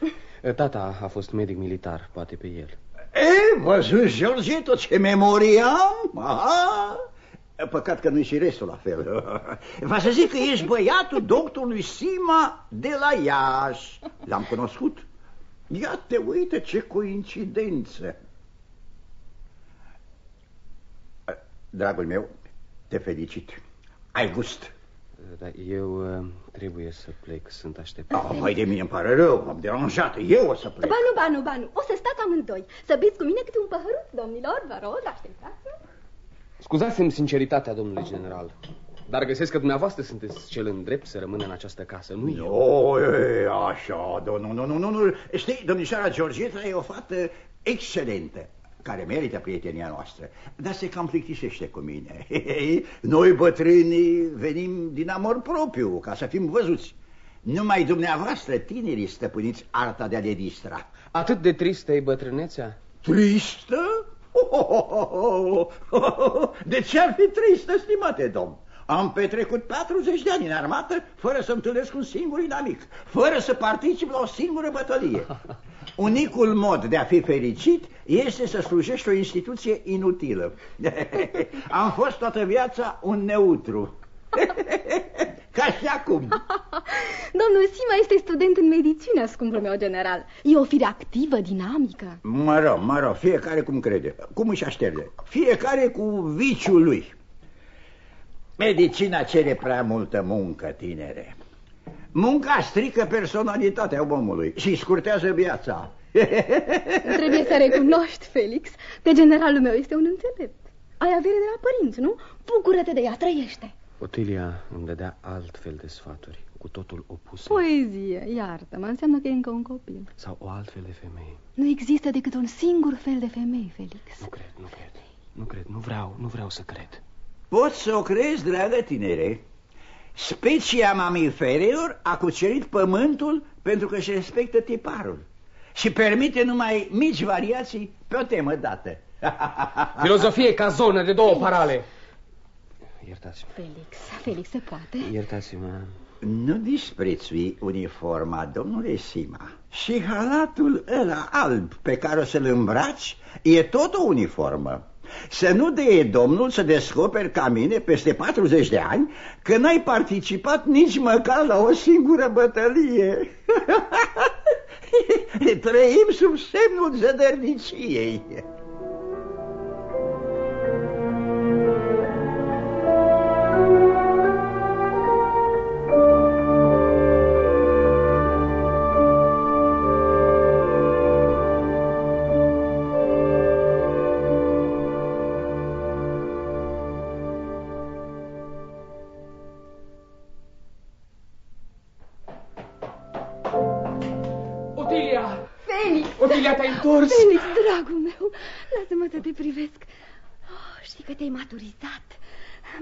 Tata a fost medic militar, poate pe el. E, văzut, George, tot ce memorie am? Aha. Păcat că nu-i și restul la fel. Va să zic că ești băiatul doctorului Sima de la Iași. L-am cunoscut. Ia te uite ce coincidență. Dragul meu, te felicit. Ai gust. Dar eu uh, trebuie să plec, sunt așteptat. Oh, mai de mine îmi pare rău, m-am deranjat. Eu o să plec. Ba nu, ba nu, ba nu. O să stați amândoi. Să beți cu mine câte un păhăruț, domnilor, vă rog, așteptați Scuzați-mi sinceritatea, domnule general, dar găsesc că dumneavoastră sunteți cel îndrept să rămână în această casă, nu eu. O, e, așa, nu, nu, nu, nu, nu, nu. Știi, domnișoara Georgeta e o fată excelentă care merită prietenia noastră, dar se cam plictisește cu mine. Noi bătrânii venim din amor propriu, ca să fim văzuți. Numai dumneavoastră, tinerii, stăpâniți arta de a le distra. Atât de tristă e bătrânețea? Tristă? De ce ar fi tristă, stimate domn? Am petrecut 40 de ani în armată fără să întâlnesc un singur inamic, fără să particip la o singură bătălie. Unicul mod de a fi fericit este să slujești o instituție inutilă. Am fost toată viața un neutru. Ca și acum. Domnul Sima este student în medicină, scumpul meu general. E o fire activă, dinamică. Mă rog, mă rog, fiecare cum crede, cum își așterne. Fiecare cu viciul lui. Medicina cere prea multă muncă, tinere. Munca strică personalitatea omului și scurtează viața. Trebuie să recunoști, Felix, că generalul meu este un înțelept. Ai avere de la părinți, nu? Bucură-te de ea, trăiește. Otilia îmi dădea altfel de sfaturi, cu totul opuse. Poezie, iartă-mă, înseamnă că e încă un copil. Sau o altfel de femeie. Nu există decât un singur fel de femei, Felix. Nu cred, nu cred. Nu cred, nu vreau, nu vreau să cred. Poți să o crezi, dragă tinere. Specia mamiferilor a cucerit pământul pentru că își respectă tiparul și permite numai mici variații pe o temă dată. Filozofie ca zonă de două parale. Iertați-mă. Felix, Felix, se poate? Iertați-mă. Nu disprețui uniforma, domnule Sima. Și halatul ăla alb pe care o să-l îmbraci e tot o uniformă. Să nu de domnul să descoperi ca mine peste 40 de ani că n-ai participat nici măcar la o singură bătălie. Trăim sub semnul zădărniciei. Felix! Otilia, te-ai întors! Felix, dragul meu, lasă-mă să te privesc. Oh, știi că te-ai maturizat.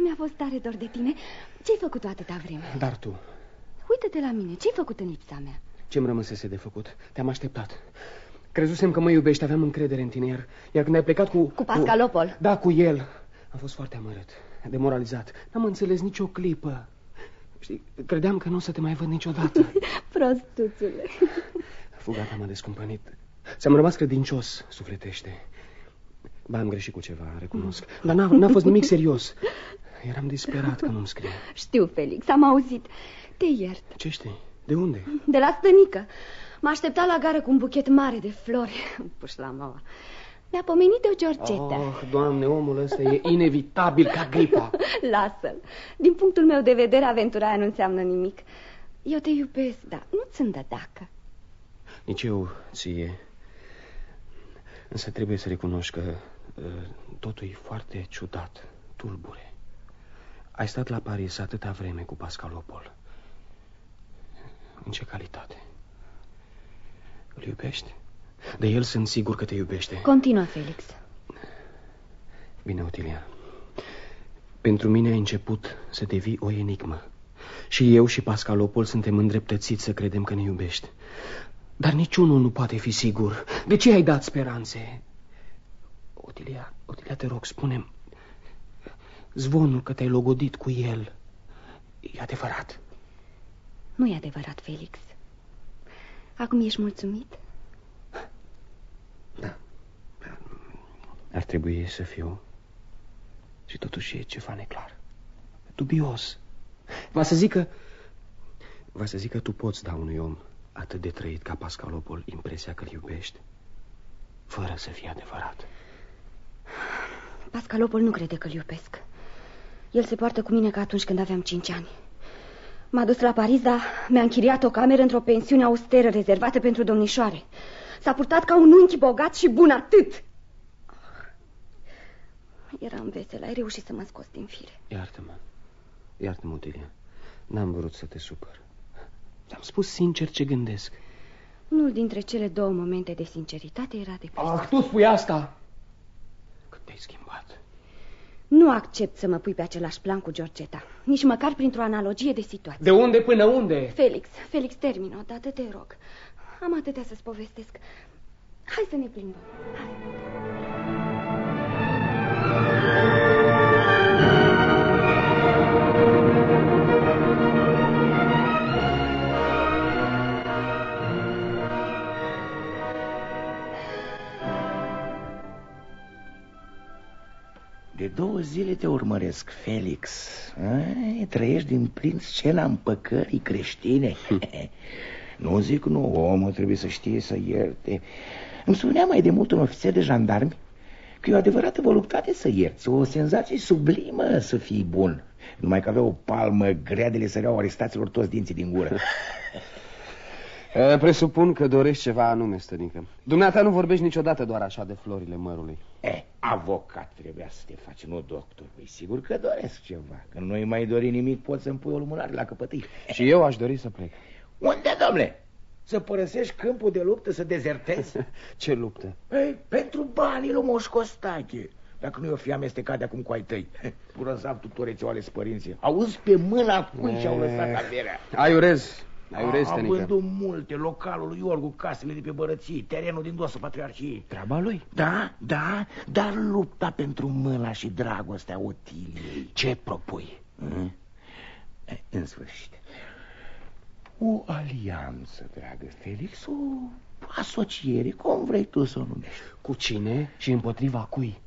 Mi-a fost tare dor de tine. Ce-ai făcut atâta vreme? Dar tu, Uită-te la mine, ce-ai făcut în lipsa mea? ce-mi rămăsese de făcut? Te-am așteptat. Crezusem că mă iubești, aveam încredere în tine, iar, iar când ai plecat cu... Cu Pascalopol? Da, cu el. Am fost foarte amărât, demoralizat. N-am înțeles nicio clipă. Știi, credeam că nu o să te mai văd niciodată. Prostuțule. Fuga ta m-a descumpănit. Ți-am rămas credincios, sufletește. Ba, am greșit cu ceva, recunosc. Dar n-a, n-a fost nimic serios. Eram disperat că nu-mi scrie. Știu, Felix, am auzit. Te iert. Ce știi? De unde? De la stănică. M-a așteptat la gară cu un buchet mare de flori. Puși la mama. Mi-a pomenit de o Georgeta. Oh, doamne, omul ăsta e inevitabil ca gripa. Lasă-l. Din punctul meu de vedere, aventura aia nu înseamnă nimic. Eu te iubesc, dar nu-ți îndă dacă. Nici eu ție. Însă trebuie să recunoști că uh, totul e foarte ciudat, tulbure. Ai stat la Paris atâta vreme cu Pascalopol. În ce calitate? Îl iubești? De el sunt sigur că te iubește. Continuă, Felix. Bine, Otilia. Pentru mine ai început să devii o enigmă. Și eu și Pascalopol suntem îndreptățiți să credem că ne iubești. Dar niciunul nu poate fi sigur. De ce ai dat speranțe? Otilia, Otilia, te rog, spune Zvonul că te-ai logodit cu el E adevărat Nu e adevărat, Felix Acum ești mulțumit? Da Ar trebui să fiu Și totuși e ceva neclar Dubios Va să zică Va să zică tu poți da unui om atât de trăit ca Pascalopol impresia că-l iubești Fără să fie adevărat Pascalopol nu crede că-l iubesc El se poartă cu mine ca atunci când aveam cinci ani M-a dus la Paris, dar mi-a închiriat o cameră într-o pensiune austeră rezervată pentru domnișoare. S-a purtat ca un unchi bogat și bun atât. Eram veselă, ai reușit să mă scos din fire. Iartă-mă, iartă-mă, Otilia. N-am vrut să te supăr. Am spus sincer ce gândesc. Unul dintre cele două momente de sinceritate era de preț. Ah, tu spui asta? Cât te-ai schimbat. Nu accept să mă pui pe același plan cu Georgeta, nici măcar printr-o analogie de situație. De unde până unde? Felix, Felix, termină odată, te rog. Am atâtea să-ți povestesc. Hai să ne plimbăm. Hai. Două zile te urmăresc, Felix. Ai, trăiești din plin scena împăcării creștine. nu zic nu, omul trebuie să știe să ierte. Îmi spunea mai de mult un ofițer de jandarmi că e o adevărată voluptate să ierți, o senzație sublimă să fii bun. Numai că avea o palmă grea de le săreau arestaților toți dinții din gură. Presupun că dorești ceva anume, stănică. Dumneata nu vorbești niciodată doar așa de florile mărului. Eh, avocat trebuia să te faci, nu doctor. Păi sigur că doresc ceva. Când nu-i mai dori nimic, poți să-mi pui o lumânare la căpătâi. Și eu aș dori să plec. Unde, domnule? Să părăsești câmpul de luptă, să dezertezi? Ce luptă? Păi, pentru banii lui Moș Costache. Dacă nu i-o fi amestecat de acum cu ai tăi. Pură să tutorețe ales părinții. Auzi pe mâna cui și-au lăsat averea. Aiurez, Aiurez, A vândut multe, localul lui Iorgu, casele de pe bărății, terenul din dosul patriarhiei. Treaba lui? Da, da, dar lupta pentru mâna și dragostea Otiliei. Ce propui? Mm? În sfârșit. O alianță, dragă Felix, o asociere, cum vrei tu să o numești. Cu cine și împotriva cui?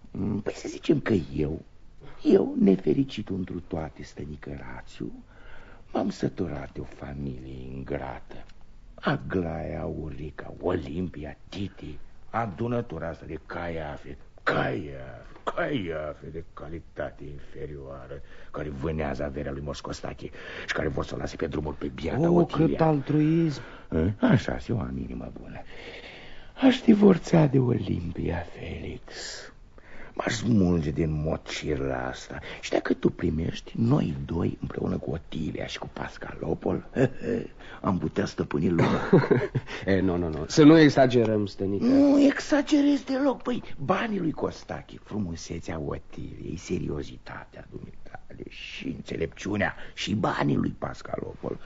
Păi să zicem că eu, eu, nefericit întru toate, stănică Rațiu, M-am săturat de o familie ingrată. Aglaia, Urica, Olimpia, Titi, adunătura asta de caiafe, caiafe, caiafe de calitate inferioară, care vânează averea lui Moscostache și care vor să o lase pe drumul pe biata O, Otilia. cât altruism! Așa, eu am inimă bună. Aș divorța de Olimpia, Felix. M-aș smulge din mocirla asta Și dacă tu primești, noi doi Împreună cu Otilia și cu Pascalopol Am putea stăpâni lumea. E, Nu, nu, nu, să nu exagerăm, stănică. Nu exagerez deloc. Păi, banii lui Costache Frumusețea Otiliei, seriozitatea dumitale Și înțelepciunea Și banii lui Pascalopol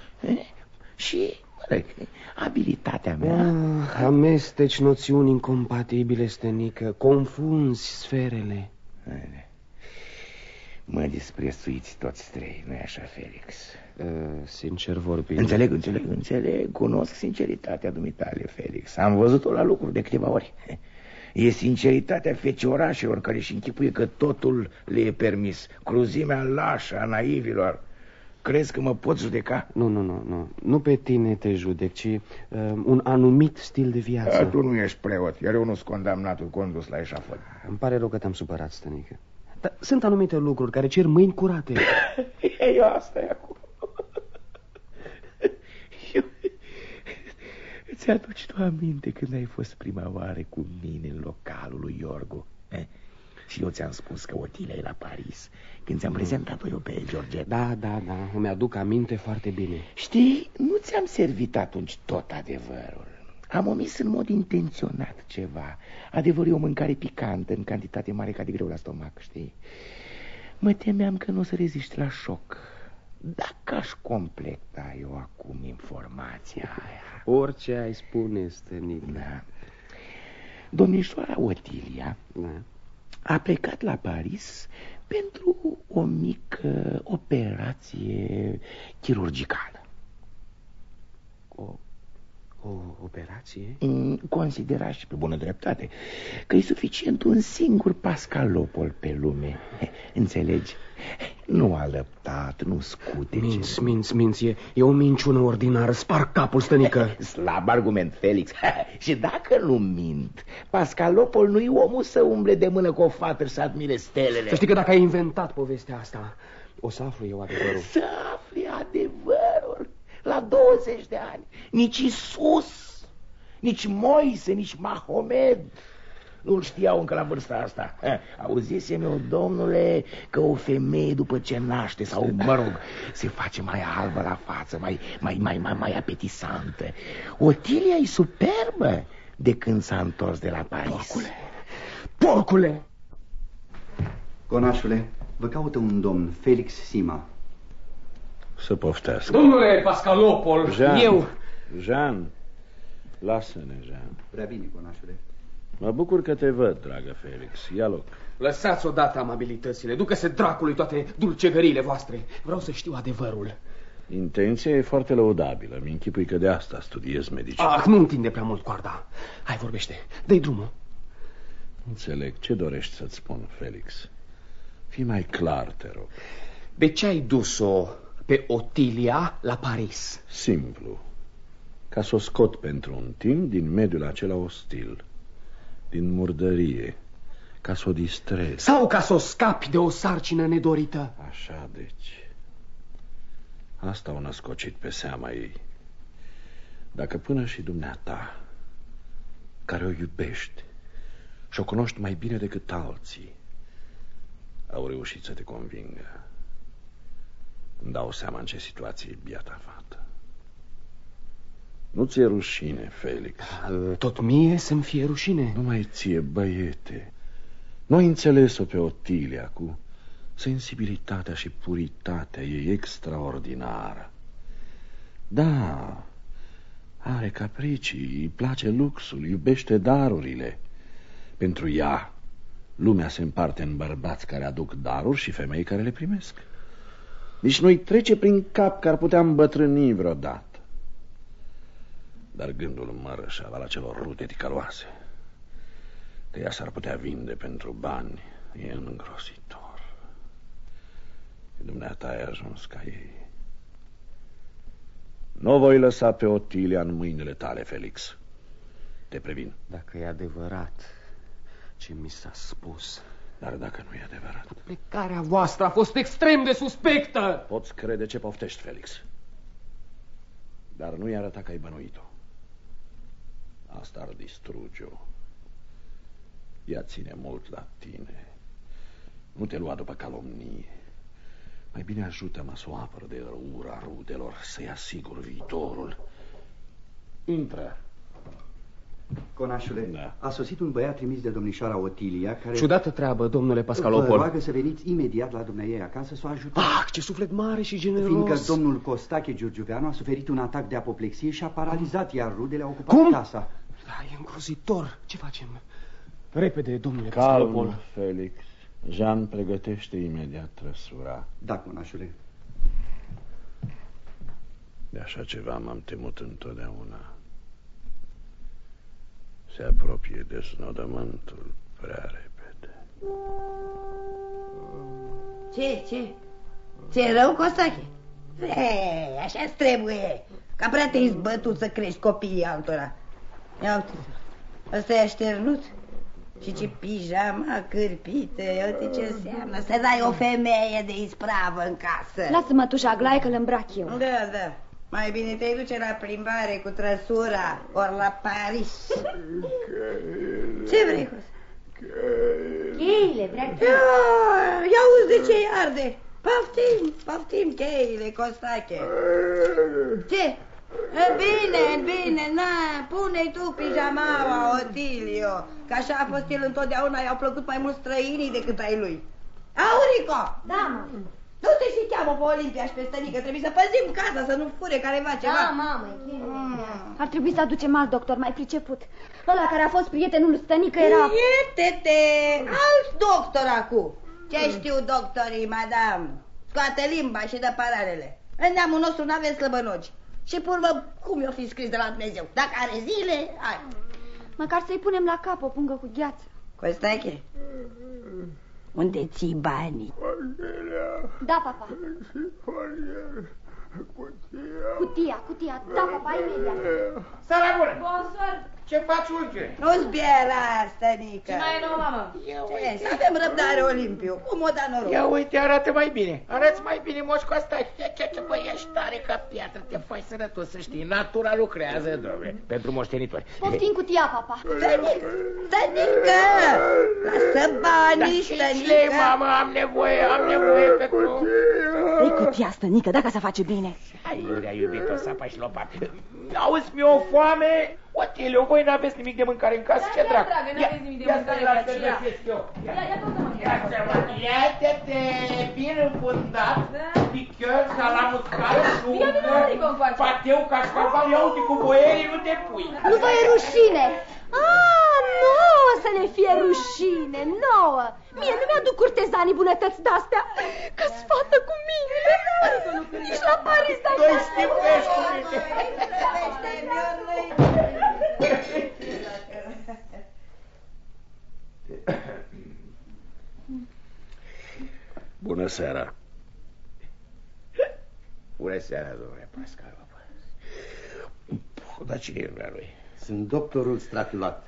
Și abilitatea mea. Ah, Amesteci noțiuni incompatibile, stănică Confunzi sferele. Mă disprețuiți toți trei, nu-i așa, Felix? Uh, sincer vorbind Înțeleg, înțeleg, înțeleg Cunosc sinceritatea dumitale, Felix. Am văzut-o la lucruri de câteva ori. E sinceritatea feciorașilor care își închipuie că totul le e permis. Cruzimea lașă a naivilor Crezi că mă pot judeca? Nu, nu, nu, nu. Nu pe tine te judec, ci uh, un anumit stil de viață. A, tu nu ești preot, iar eu nu sunt condamnatul condus la eșafod. Îmi pare rău că te-am supărat, stănică. Dar sunt anumite lucruri care cer mâini curate. eu asta e acum. Eu... Îți aduci tu aminte când ai fost prima oară cu mine în localul lui Iorgu? Eh? Și eu ți-am spus că Otilia e la Paris Când ți-am prezentat-o eu pe Georgette Da, da, da, îmi aduc aminte foarte bine. Știi, nu ți-am servit atunci tot adevărul. Am omis în mod intenționat ceva. Adevărul e o mâncare picantă în cantitate mare ca de greu la stomac, știi? Mă temeam că nu o să reziști la șoc. Dacă aș completa eu acum informația aia. Orice ai spune, stănic Da. Domnișoara Otilia da a plecat la Paris pentru o mică operație chirurgicală. O, o operație? Considera și pe bună dreptate că e suficient un singur pascalopol pe lume. Înțelegi? Nu a lăptat, nu scute. Minți, minți, minți, e, e o minciună ordinară, spar capul, stănică. Slab argument, Felix. și dacă nu mint, Pascalopol nu-i omul să umble de mână cu o fată și să admire stelele. Să știi că dacă ai inventat povestea asta, o să aflu eu adevărul. Să afli adevărul la 20 de ani. Nici Isus, nici Moise, nici Mahomed nu-l știau încă la vârsta asta. Auzisem eu, domnule, că o femeie după ce naște, sau mă rog, se face mai albă la față, mai, mai, mai, mai, mai apetisantă. Otilia e superbă de când s-a întors de la Paris. Porcule! Porcule! Conașule, vă caută un domn, Felix Sima. Să poftească. Domnule Pascalopol, Jean, eu... Jean, lasă-ne, Jean. Prea bine, conașule. Mă bucur că te văd, dragă Felix. Ia loc. Lăsați odată amabilitățile, ducă-se dracului toate dulcegările voastre. Vreau să știu adevărul. Intenția e foarte lăudabilă. Mi închipui că de asta studiez medicina. Ah, nu întinde prea mult coarda. Hai, vorbește. Dă-i drumul. Înțeleg. Ce dorești să-ți spun, Felix? Fii mai clar, te rog. De ce ai dus-o pe Otilia la Paris? Simplu. Ca să o scot pentru un timp din mediul acela ostil din murdărie, ca să o distrezi. Sau ca să o scapi de o sarcină nedorită. Așa, deci. Asta o născocit pe seama ei. Dacă până și dumneata, care o iubești și o cunoști mai bine decât alții, au reușit să te convingă, îmi dau seama în ce situație e biata fată. Nu ți-e rușine, Felix? Tot mie să-mi fie rușine. Nu mai ție, băiete. Nu ai înțeles-o pe Otilia cu sensibilitatea și puritatea ei extraordinară. Da, are capricii, îi place luxul, iubește darurile. Pentru ea, lumea se împarte în bărbați care aduc daruri și femei care le primesc. Nici nu-i trece prin cap că ar putea îmbătrâni vreodată. Dar gândul mă rășava la celor rude ticăloase. Că ea s-ar putea vinde pentru bani e îngrozitor. Dumneata ai ajuns ca ei. Nu voi lăsa pe Otilia în mâinile tale, Felix. Te previn. Dacă e adevărat ce mi s-a spus... Dar dacă nu e adevărat... Plecarea voastră a fost extrem de suspectă! Poți crede ce poftești, Felix. Dar nu-i arăta că ai bănuit-o. Asta ar distruge-o. Ea ține mult la tine. Nu te lua după calomnie. Mai bine ajută-mă să o apăr de ura rudelor, să-i asigur viitorul. Intră. Conașule, da. a sosit un băiat trimis de domnișoara Otilia care... Ciudată treabă, domnule Pascalopol. Vă roagă să veniți imediat la dumneavoastră acasă să o ajutați. Ah, ce suflet mare și generos! Fiindcă domnul Costache Giurgiuveanu a suferit un atac de apoplexie și a paralizat, iar rudele au ocupat Cum? casa. Da, e îngrozitor. Ce facem? Repede, domnule Calm, Pascalopol. Felix. Jean pregătește imediat trăsura. Da, conașule. De așa ceva m-am temut întotdeauna. Se apropie desnodământul prea repede. Ce, ce? Ce rău, Costache? Ei, așa trebuie. Ca prea te-ai zbătut să crești copiii altora. Ia uite Ăsta e așternut? Și ce pijama cârpită, uite ce înseamnă Să dai o femeie de ispravă în casă Lasă-mă tu, Jaglaie, că îl îmbrac eu. Da, da mai bine te duce la plimbare cu trăsura Ori la Paris. Ce vrei, Costa? Cheile, vrea Ia, ia uzi de ce arde. Poftim, poftim cheile, Costache. Ce? E bine, bine, na, pune-i tu pijamaua, Otilio Că așa a fost el întotdeauna, i-au plăcut mai mult străinii decât ai lui. Aurico! Da, mă Du-te și cheamă pe Olimpia și pe stănică. Trebuie să păzim casa, să nu fure careva ceva. Da, mamă, Ar trebui să aducem alt doctor mai priceput. Ăla care a fost prietenul stănică era... Iete-te, alt doctor acum. Ce știu doctorii, madame? Scoate limba și dă paralele. În neamul nostru nu avem slăbănoci. Și purvă, cum i-o fi scris de la Dumnezeu? Dacă are zile, ai. Măcar să-i punem la cap o pungă cu gheață. Costache, unde ții banii? Da, papa. Cutia, cutia. Da, papa, imediat. Seara bună! Bonsoir! Ce faci, unchiule? Nu-ți biera, stănică. Ce mai e nou, mamă? Ce, să avem răbdare, Olimpiu. Cum o da noroc? Ia uite, arată mai bine. Arăți mai bine, moș Costa. Ce, ce, ce, băi, ești tare ca piatră. Te faci sănătos, să știi. Natura lucrează, domne, pentru moștenitori. Poftim cutia, papa. Stănică, stănică! Lasă banii, Cinci stănică. lei, mamă, am nevoie, am nevoie pentru... Ei, cutia, stănică, dacă se face bine. Aiurea, iubito, sapa și lopat. Auzi, mi-o foame? Otilio, voi n-aveți nimic de mâncare în casă? Ce drag? dragă, n-aveți nimic de mâncare Ia, în casă, să ia. găsesc eu. Ia, ia, toată mă. Iată-te, bine înfundat, pichior, salam uscat, Ia, vină, șuncă, Rico, încoace. pateu, cașcaval, ia uite cu boierii, nu te pui. Nu vă e rușine. Ah, nouă să ne fie rușine, nouă. Mie nu mi-aduc curtezanii bunătăți de-astea. că fată cu mine. Nici la Paris, dar... Noi știm că ești cu mine. Bună seara. Bună seara, domnule Pascal. Dar cine e vrea lui? Sunt doctorul Stratulat.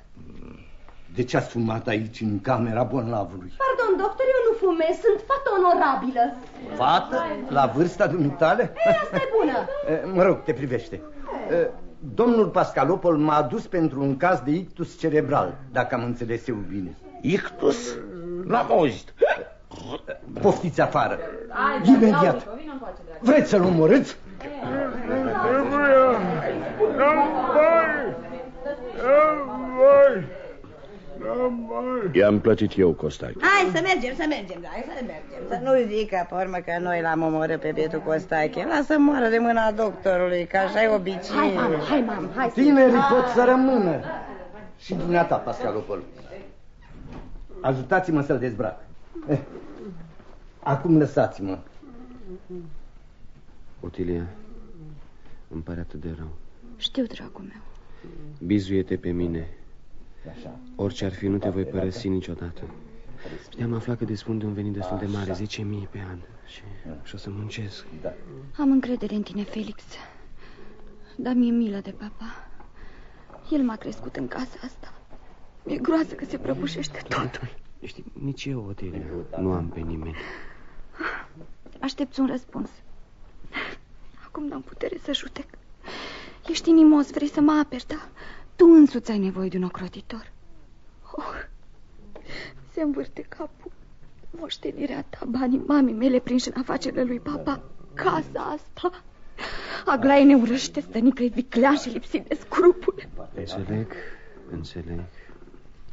De ce ați fumat aici, în camera bolnavului? Pardon, doctor, eu nu fumez, sunt fată onorabilă. Fată? La vârsta dumitale? Ei, asta e bună. Eh, Mă rog, te privește. Eh, Domnul Pascalopol m-a adus pentru un caz de ictus cerebral, dacă am înțeles eu bine. Ictus? N-am auzit. Poftiți afară. Hai, Imediat. ia, Rico, vină încoace, dragă. Vreți să-l omorâți? Trebuia. I-am plătit eu, Costache. Hai să mergem, să mergem, da, hai să mergem. Să nu zică pe urmă că noi l-am omorât pe bietul Costache. Lasă moară de mâna doctorului, că așa e obicei. Hai, mamă, hai, mamă, hai. să- Tinerii pot să rămână. Și dumneata, Pascalopol. Ajutați-mă să-l dezbrac. Eh, Acum lăsați-mă. Otilia, îmi pare atât de rău. Știu, dragul meu. Bizuie-te pe mine. Așa. Orice ar fi, nu te voi părăsi niciodată. Și am aflat că dispun de un venit destul de mare, 10.000 pe an. Și, și o să muncesc. Da. Am încredere în tine, Felix. Dar mi-e milă de papa. El m-a crescut în casa asta. Mi-e groază că se prăbușește totul. Știi, nici eu, Otilia, nu am pe nimeni. Aștepți un răspuns. Acum n-am putere să judec. Ești inimos, vrei să mă aperi, da? Tu însuți ai nevoie de un ocrotitor. Oh, se învârte capul. Moștenirea ta, banii mamei mele prinși în afacerile lui papa. Casa asta. Aglaie ne urăște, stănică e viclean și lipsit de scrupule. Înțeleg, înțeleg.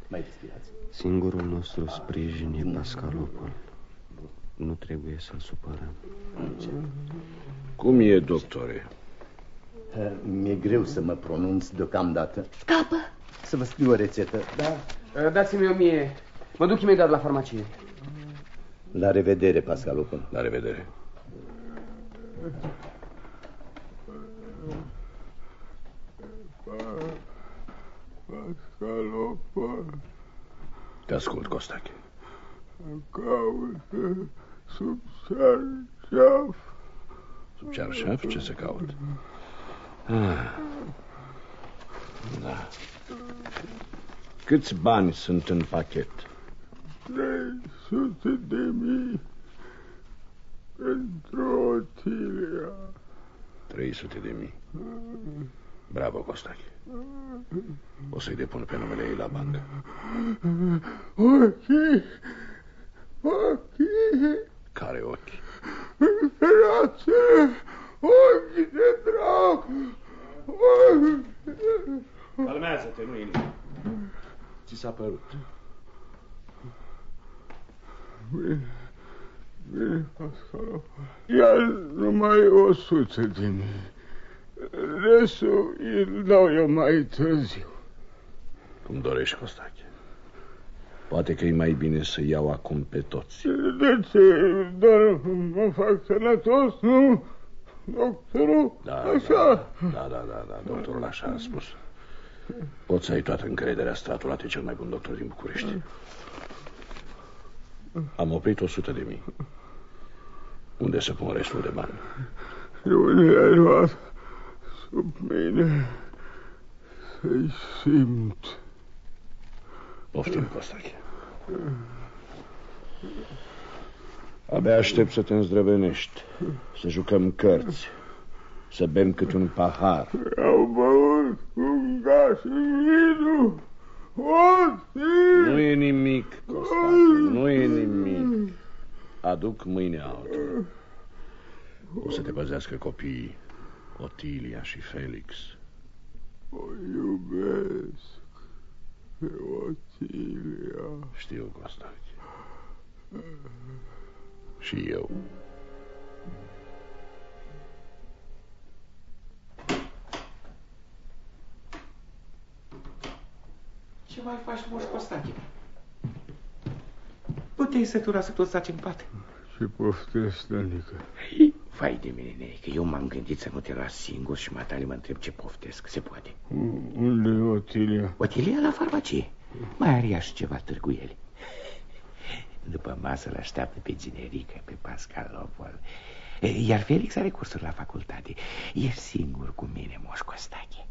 Mai respirați. Singurul nostru sprijin e Pascalopol. Nu trebuie să-l supărăm. Cum e, doctore? Eh, Mi-e greu să mă pronunț deocamdată. Scapă! Să vă scriu o rețetă. Da. Dați-mi o mie. Mă duc imediat la farmacie. La revedere, Pascalopol. La revedere. Pascalopol. Te ascult, Costache. Caută sub cearșaf. Sub cearșaf, ce se caută? Ah. Da. Câți bani sunt în pachet? 300 de mii pentru Otilia. 300 de mii. Bravo, Costache. O să-i depun pe numele ei la bancă. Ochii, ochii, Care ochi? fereață, ochii de drac, ochii. Calmează-te, nu inima. Ți s-a părut. Bine, Pascal. Ia numai o sută din Restul îl dau eu mai târziu. Cum dorești, Costache. Poate că e mai bine să iau acum pe toți. De ce? Doar mă fac sănătos, nu? Doctorul? Da, așa? Da, da, da, da, da, doctorul așa a spus. Poți să ai toată încrederea stratulate cel mai bun doctor din București. Am oprit o sută de mii. Unde să pun restul de bani? Și unde ai luat sub mine să-i simt? Poftim, Costache. Abia aștept să te îndrăvenești, să jucăm cărți, să bem cât un pahar. Au băut un gas în vinul. Nu e nimic, Costache, nu e nimic. Aduc mâine altul. O să te păzească copiii, Otilia și Felix. O iubesc pe Otilia. Știu, Costache. Și eu. Ce mai faci, moș Costache? Nu te-ai săturat să tot staci în pat? Ce poftesc, stănică? Vai de mine, neică, eu m-am gândit să nu te las singur și matale mă întreb ce poftesc. Se poate. Unde e Otilia? Otilia la farmacie. Mai are ea și ceva târguieli. După masă îl așteaptă pe generică, pe Pascal Lopol. Iar Felix are cursuri la facultate. E singur cu mine, Moș Costache.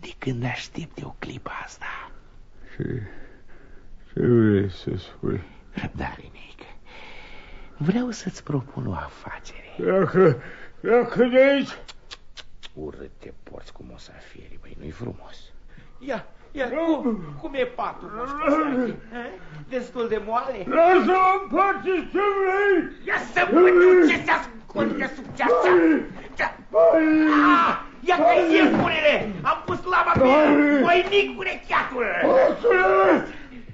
De când aștept eu clipa asta? Ce, ce vrei să spui? Răbdare, Neică. Vreau să-ți propun o afacere. Dacă, dacă de aici... Urât te porți cum o să fieri, băi, nu-i frumos. Ia, ia, cum, cum e patul, Moș Costache? Destul de moale? Lasă-mă în pace ce vrei! Ia să văd ce se ascunde sub ceața! Ah, ia că iepurile! Am pus lama pe el! Voinic urecheatul! Oțule!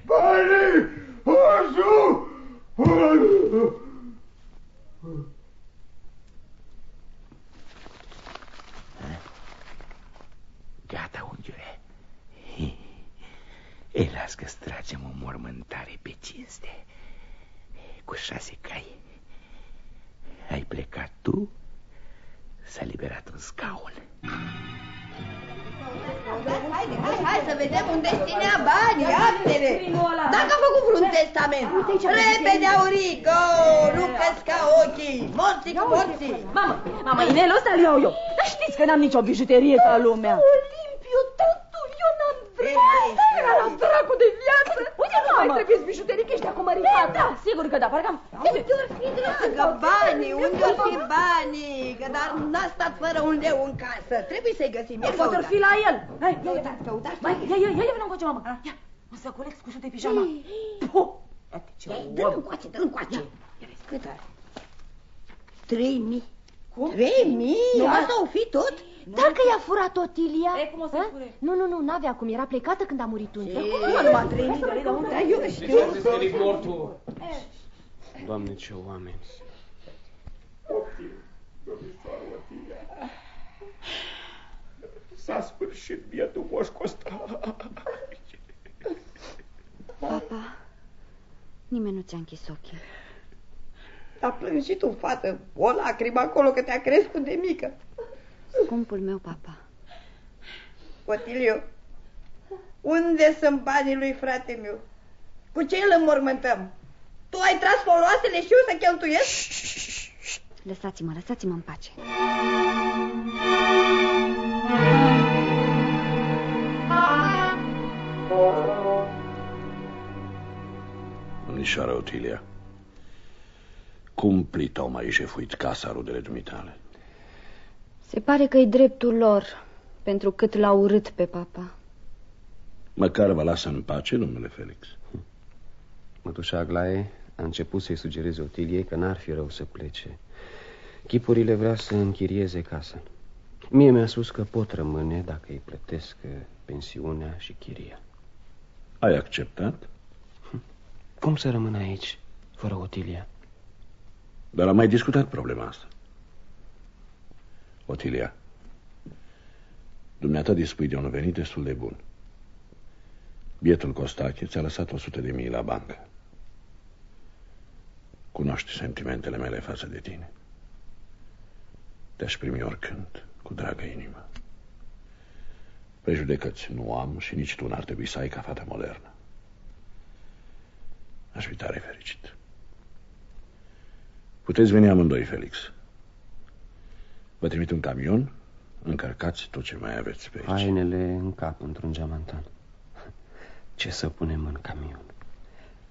Banii! Oțu! Gata, unghiule. Ei, las că stragem o mormântare pe cinste. Cu șase cai. Ai plecat tu, s-a liberat un scaun. Haide, hai, hai să vedem unde ținea banii, aptele. Dacă a făcut vreun testament. Repede, Aurico, nu căsca ochii. Morții cu morții. Mamă, mamă, inelul ăsta îl iau eu. Dar știți că n-am nicio bijuterie ca lumea. Olimpiu, totul, eu n-am vrea. Asta era la dracu de viață. Uite, nu mai mamă. trebuie bijuterii, că ești acum Da, măritată. da, sigur că da, parcă am... Unde or fi, dragă, banii? Unde or fi banii? Că dar n-a stat fără un leu în casă. Trebuie să-i găsim. Ia Poate căutați. fi la el. Hai, ia, ia, Căutați, căutați. Mai, ia, ia, ia, ia, vină încoace, mamă. Ia, un săculeț cu șute pijama. Puh, Iată ce Dă-l om. încoace, dă-l încoace. Cât are? Trei mii. Cum? Trei mii? Nu, Asta o fi tot? Dacă i-a furat Otilia... E, cum o să a? fure? Nu, nu, nu, n-avea cum, era plecată când a murit unde. Nu, numai trei mii de lei, dar unde? Da, eu știu. Doamne, ce oameni. S-a sfârșit bietul moș Costa. Papa, nimeni nu ți-a închis ochii. A plâns și tu, fată, o lacrimă acolo că te-a crescut de mică. Scumpul meu, papa. Otilio, unde sunt banii lui frate meu? Cu ce îl înmormântăm? Tu ai tras foloasele și eu să cheltuiesc? Lăsați-mă, lăsați-mă în pace. Domnișoara Otilia, cumplit au mai jefuit casa rudele dumitale. Se pare că e dreptul lor, pentru cât l-au urât pe papa. Măcar vă lasă în pace, domnule Felix. Mătușa Aglaie a început să-i sugereze Otiliei că n-ar fi rău să plece. Chipurile vrea să închirieze casa. Mie mi-a spus că pot rămâne dacă îi plătesc eh, pensiunea și chiria. Ai acceptat? Cum să rămân aici? fără Otilia. Dar am mai discutat problema asta. Otilia, dumneata dispui de un venit destul de bun. Bietul Costache ți-a lăsat 100 de mii la bancă. Cunoști sentimentele mele față de tine. Te-aș primi oricând, cu dragă inimă. Prejudecăți nu am și nici tu n-ar trebui să ai ca fata modernă. Aș fi tare fericit. Puteți veni amândoi, Felix. Vă trimit un camion, încărcați tot ce mai aveți pe aici. Hainele în cap într-un geamantan. Ce să punem în camion?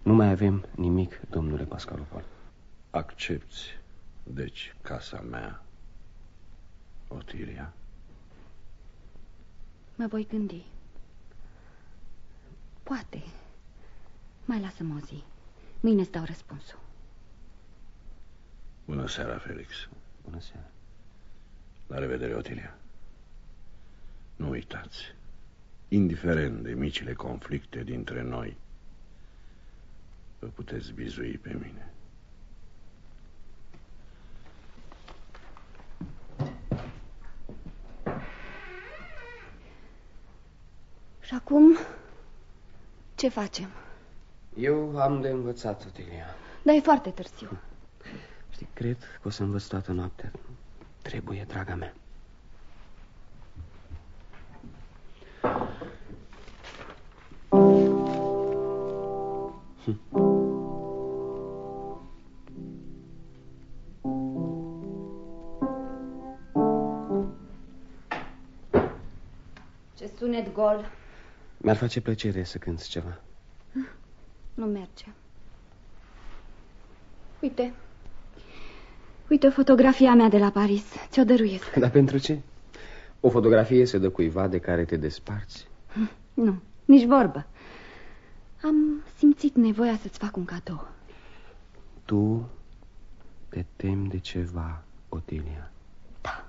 Nu mai avem nimic, domnule Pascalopol. Accepti, deci, casa mea, Otilia? Mă voi gândi. Poate. Mai lasă-mă o zi. Mâine îți dau răspunsul. Bună seara, Felix. Bună seara. La revedere, Otilia. Nu uitați, indiferent de micile conflicte dintre noi, vă puteți bizui pe mine. Și acum, ce facem? Eu am de învățat, Otilia. Dar e foarte târziu. Știi, cred că o să învăț toată noaptea. Trebuie, draga mea. Ce sunet gol. Mi-ar face plăcere să cânți ceva. Nu merge. Uite. Uite fotografia mea de la Paris. Ți-o dăruiesc. Dar pentru ce? O fotografie se dă cuiva de care te desparți? Nu, nici vorbă. Am simțit nevoia să-ți fac un cadou. Tu te temi de ceva, Otilia. Da.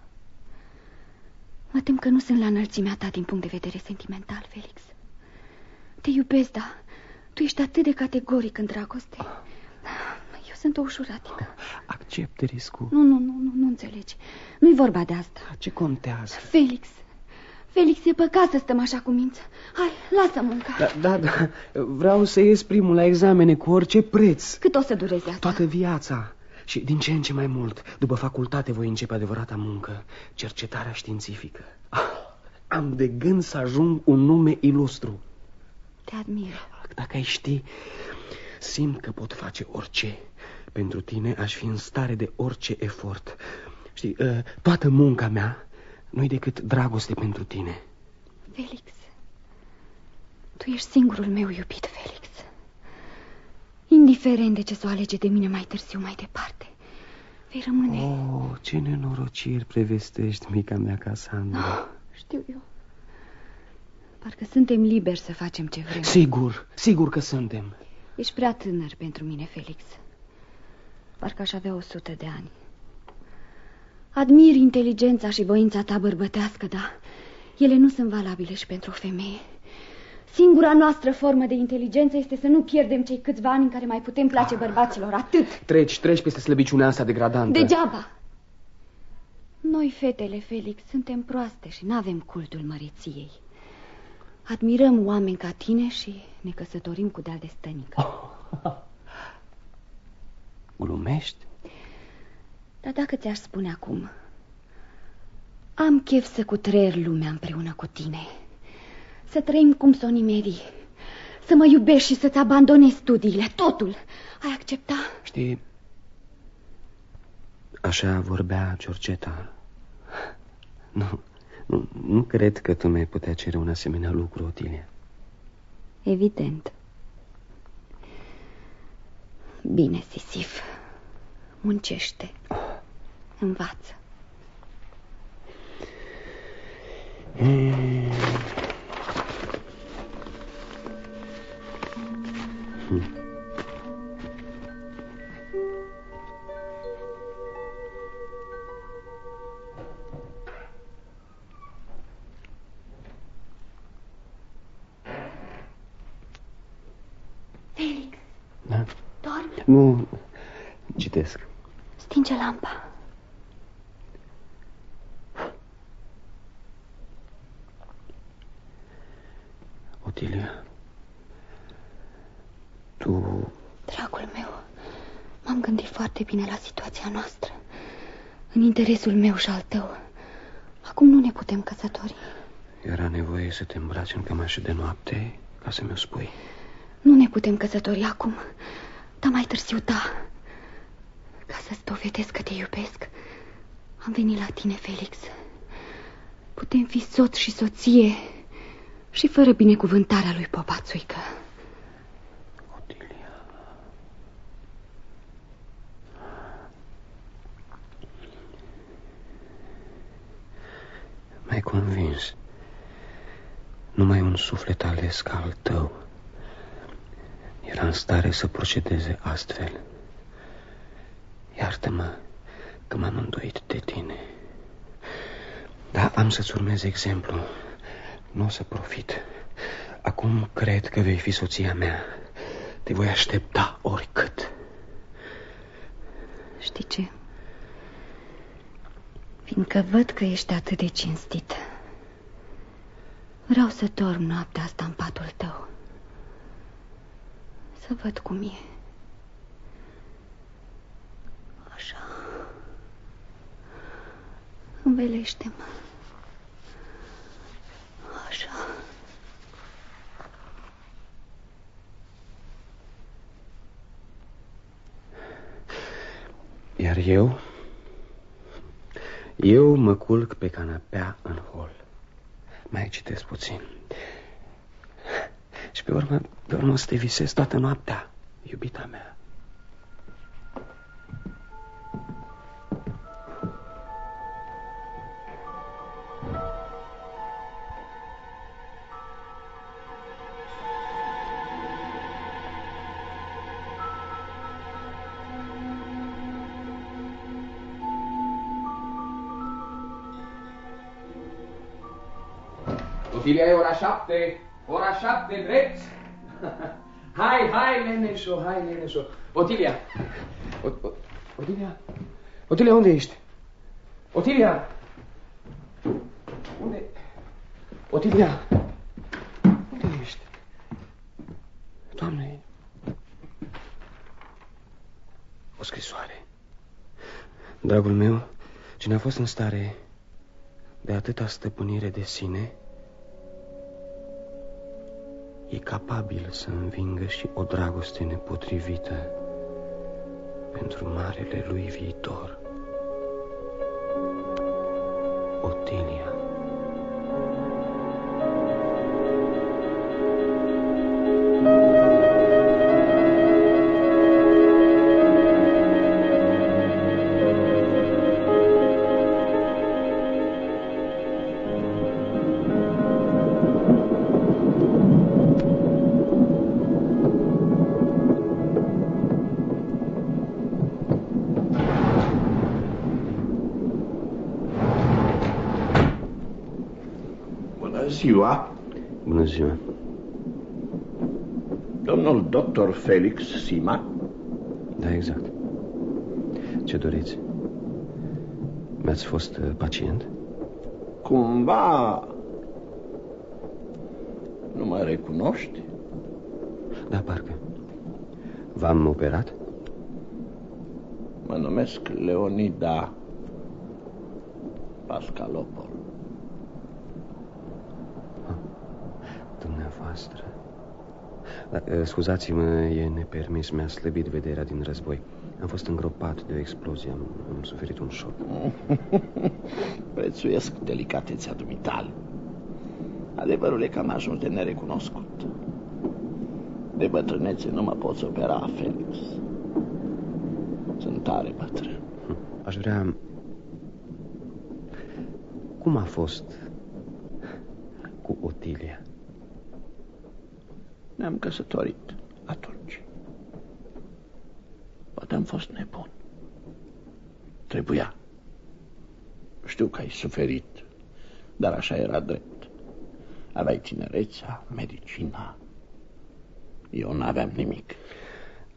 Mă tem că nu sunt la înălțimea ta din punct de vedere sentimental, Felix. Te iubesc, da. Tu ești atât de categoric în dragoste. Eu sunt o ușuratică. Accept riscul. Nu, nu, nu, nu, nu înțelegi. Nu-i vorba de asta. Ce contează? Felix, Felix, e păcat să stăm așa cu mință. Hai, lasă munca. Da, da, da. Vreau să ies primul la examene cu orice preț. Cât o să dureze asta? Toată viața. Și din ce în ce mai mult, după facultate voi începe adevărata muncă, cercetarea științifică. Ah, am de gând să ajung un nume ilustru. Te admir. Dacă ai ști, simt că pot face orice. Pentru tine aș fi în stare de orice efort. Știi, ă, toată munca mea nu-i decât dragoste pentru tine. Felix, tu ești singurul meu iubit, Felix. Indiferent de ce să o alege de mine mai târziu, mai departe, vei rămâne... Oh, ce nenorociri prevestești, mica mea Casandra. Oh, știu eu. Parcă suntem liberi să facem ce vrem. Sigur, sigur că suntem. Ești prea tânăr pentru mine, Felix. Parcă aș avea o sută de ani. Admir inteligența și voința ta bărbătească, da? Ele nu sunt valabile și pentru o femeie. Singura noastră formă de inteligență este să nu pierdem cei câțiva ani în care mai putem place bărbaților. Atât. Treci, treci peste slăbiciunea asta degradantă. Degeaba. Noi, fetele, Felix, suntem proaste și n-avem cultul măreției. Admirăm oameni ca tine și ne căsătorim cu de-al de stănică. Glumești? Dar dacă ți-aș spune acum, am chef să cutreier lumea împreună cu tine, să trăim cum s-o nimeri, să mă iubești și să-ți abandonezi studiile, totul. Ai accepta? Știi, așa vorbea Georgeta. Nu, nu, nu cred că tu mi-ai putea cere un asemenea lucru, Otilia. Evident. Bine, Sisif. Muncește. Învață. Hmm. Nu, citesc. Stinge lampa. Otilia, tu... Dragul meu, m-am gândit foarte bine la situația noastră. În interesul meu și al tău. Acum nu ne putem căsători. Era nevoie să te îmbraci în cămașă de noapte ca să mi-o spui. Nu ne putem căsători acum, dar mai târziu da. Ca să-ți dovedesc că te iubesc, am venit la tine, Felix. Putem fi soț și soție și fără binecuvântarea lui Popațuică. M-ai convins. Numai un suflet ales ca al tău era în stare să procedeze astfel. Iartă-mă că m-am îndoit de tine. Da, am să-ți urmez exemplu. Nu o să profit. Acum cred că vei fi soția mea. Te voi aștepta oricât. Știi ce? Fiindcă văd că ești atât de cinstit. Vreau să dorm noaptea asta în patul tău. Să văd cum e. Așa. Învelește-mă. Așa. Iar eu... Eu mă culc pe canapea în hol. Mai citesc puțin. Și pe urmă, pe urmă o să te visez toată noaptea, iubita mea. Otilia e ora șapte, ora șapte, drept. Hai, hai, leneșo, hai, leneșo. Otilia. O, o, Otilia? Otilia, unde ești? Otilia! Unde? Otilia! Unde ești? Doamne, o scrisoare. Dragul meu, cine a fost în stare de atâta stăpânire de sine, e capabil să învingă și o dragoste nepotrivită pentru marele lui viitor. Otilia. Felix Sima? Da, exact. Ce doriți? Mi-ați fost uh, pacient? Cumva... Nu mă recunoști? Da, parcă. V-am operat? Mă numesc Leonida Pascalopol. Dumneavoastră. Da, uh, Scuzați-mă, e nepermis, mi-a slăbit vederea din război. Am fost îngropat de o explozie, am, am suferit un șoc. Prețuiesc delicatețea dumitale. Adevărul e că am ajuns de nerecunoscut. De bătrânețe nu mă poți opera, Felix. Sunt tare bătrân. Aș vrea... Cum a fost cu Otilia? Ne-am căsătorit atunci. Poate am fost nebun. Trebuia. Știu că ai suferit, dar așa era drept. Aveai tinerețea, medicina. Eu n-aveam nimic.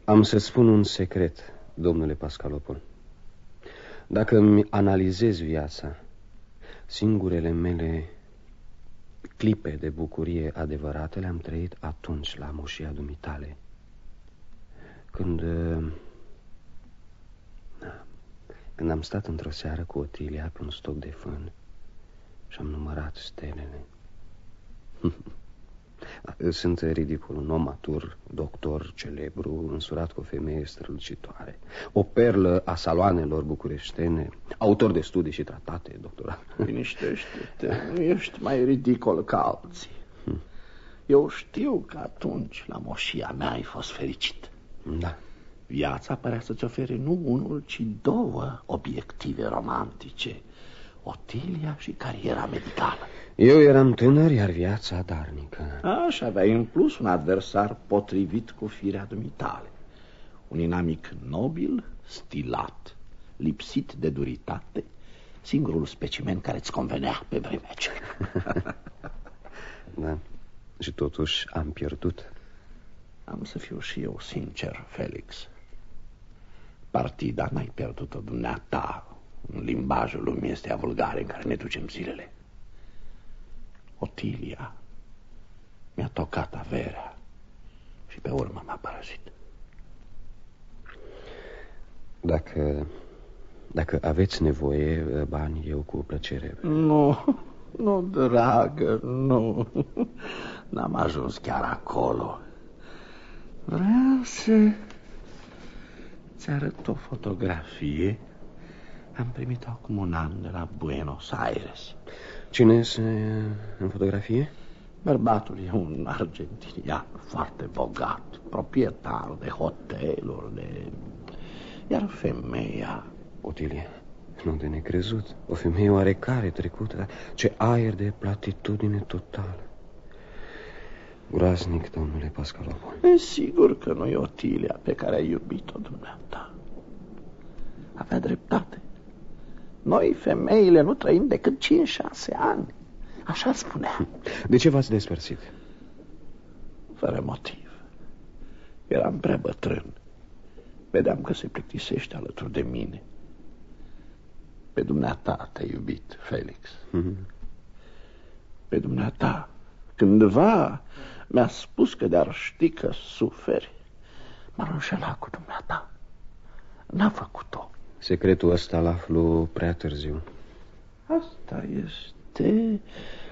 Am să spun un secret, domnule Pascalopol. Dacă îmi analizez viața, singurele mele clipe de bucurie adevărate le-am trăit atunci la moșia dumitale. Când... Când am stat într-o seară cu Otilia pe un stoc de fân și am numărat stelele. Sunt ridicol, un om matur, doctor celebru, însurat cu o femeie strălucitoare. O perlă a saloanelor bucureștene, autor de studii și tratate, doctorat. Liniștește-te, nu ești mai ridicol ca alții. Hm. Eu știu că atunci, la moșia mea, ai fost fericit. Da. Viața părea să-ți ofere nu unul, ci două obiective romantice. Otilia și cariera medicală. Eu eram tânăr, iar viața darnică. Așa aveai în plus un adversar potrivit cu firea dumitale. Un inamic nobil, stilat, lipsit de duritate, singurul specimen care îți convenea pe vremea aceea. da, și totuși am pierdut. Am să fiu și eu sincer, Felix. Partida n-ai pierdut-o dumneata. În limbajul lumii este a vulgare în care ne ducem zilele. Otilia mi-a tocat averea și pe urmă m-a părăsit. Dacă, dacă aveți nevoie bani, eu cu plăcere. Nu, nu, dragă, nu. N-am ajuns chiar acolo. Vreau să ți arăt o fotografie. Am primit acum un an de la Buenos Aires. Cine este în fotografie? Bărbatul e un argentinian foarte bogat, proprietar de hoteluri, de... Iar femeia... Otilie, nu de necrezut. O femeie oarecare trecută, ce aer de platitudine totală. Groaznic, domnule Pascalopol. E sigur că nu e Otilia pe care ai iubit-o dumneata. Avea dreptate. Noi, femeile, nu trăim decât 5-6 ani. Așa spunea. De ce v-ați despărțit? Fără motiv. Eram prea bătrân. Vedeam că se plictisește alături de mine. Pe dumneata te-ai iubit, Felix. Mm -hmm. Pe dumneata. Cândva mi-a spus că de-ar ști că suferi. M-ar înșela cu dumneata. N-a făcut-o. Secretul ăsta l aflu prea târziu. Asta este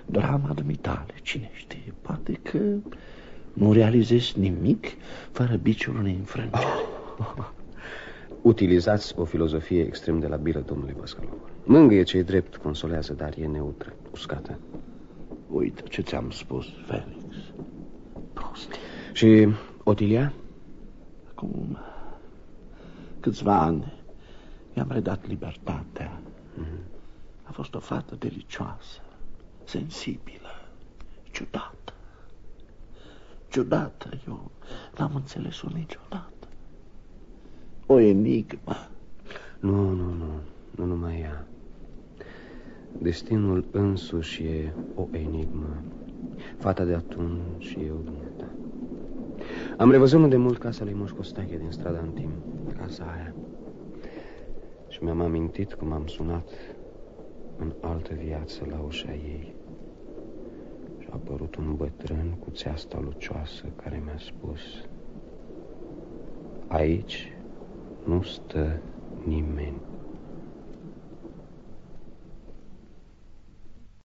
drama dumitale. Cine știe, poate că nu realizezi nimic fără biciul unei înfrângeri. Oh. Utilizați o filozofie extrem de labilă, domnule Pascal. Mângâie ce drept, consolează, dar e neutră, uscată. Uite ce ți-am spus, Felix. Prostie. Și Otilia? Acum câțiva ani I-am redat libertatea. Mm. A fost o fată delicioasă, sensibilă, ciudată. Ciudată, eu n-am înțeles-o niciodată. O enigmă. Nu, nu, nu, nu numai ea. Destinul însuși e o enigmă. Fata de atunci și eu dumneata. Am revăzut de mult casa lui Moș Costache din strada Antim, casa aia. Și mi-am amintit cum am sunat în altă viață la ușa ei. Și a apărut un bătrân cu țeasta lucioasă care mi-a spus Aici nu stă nimeni.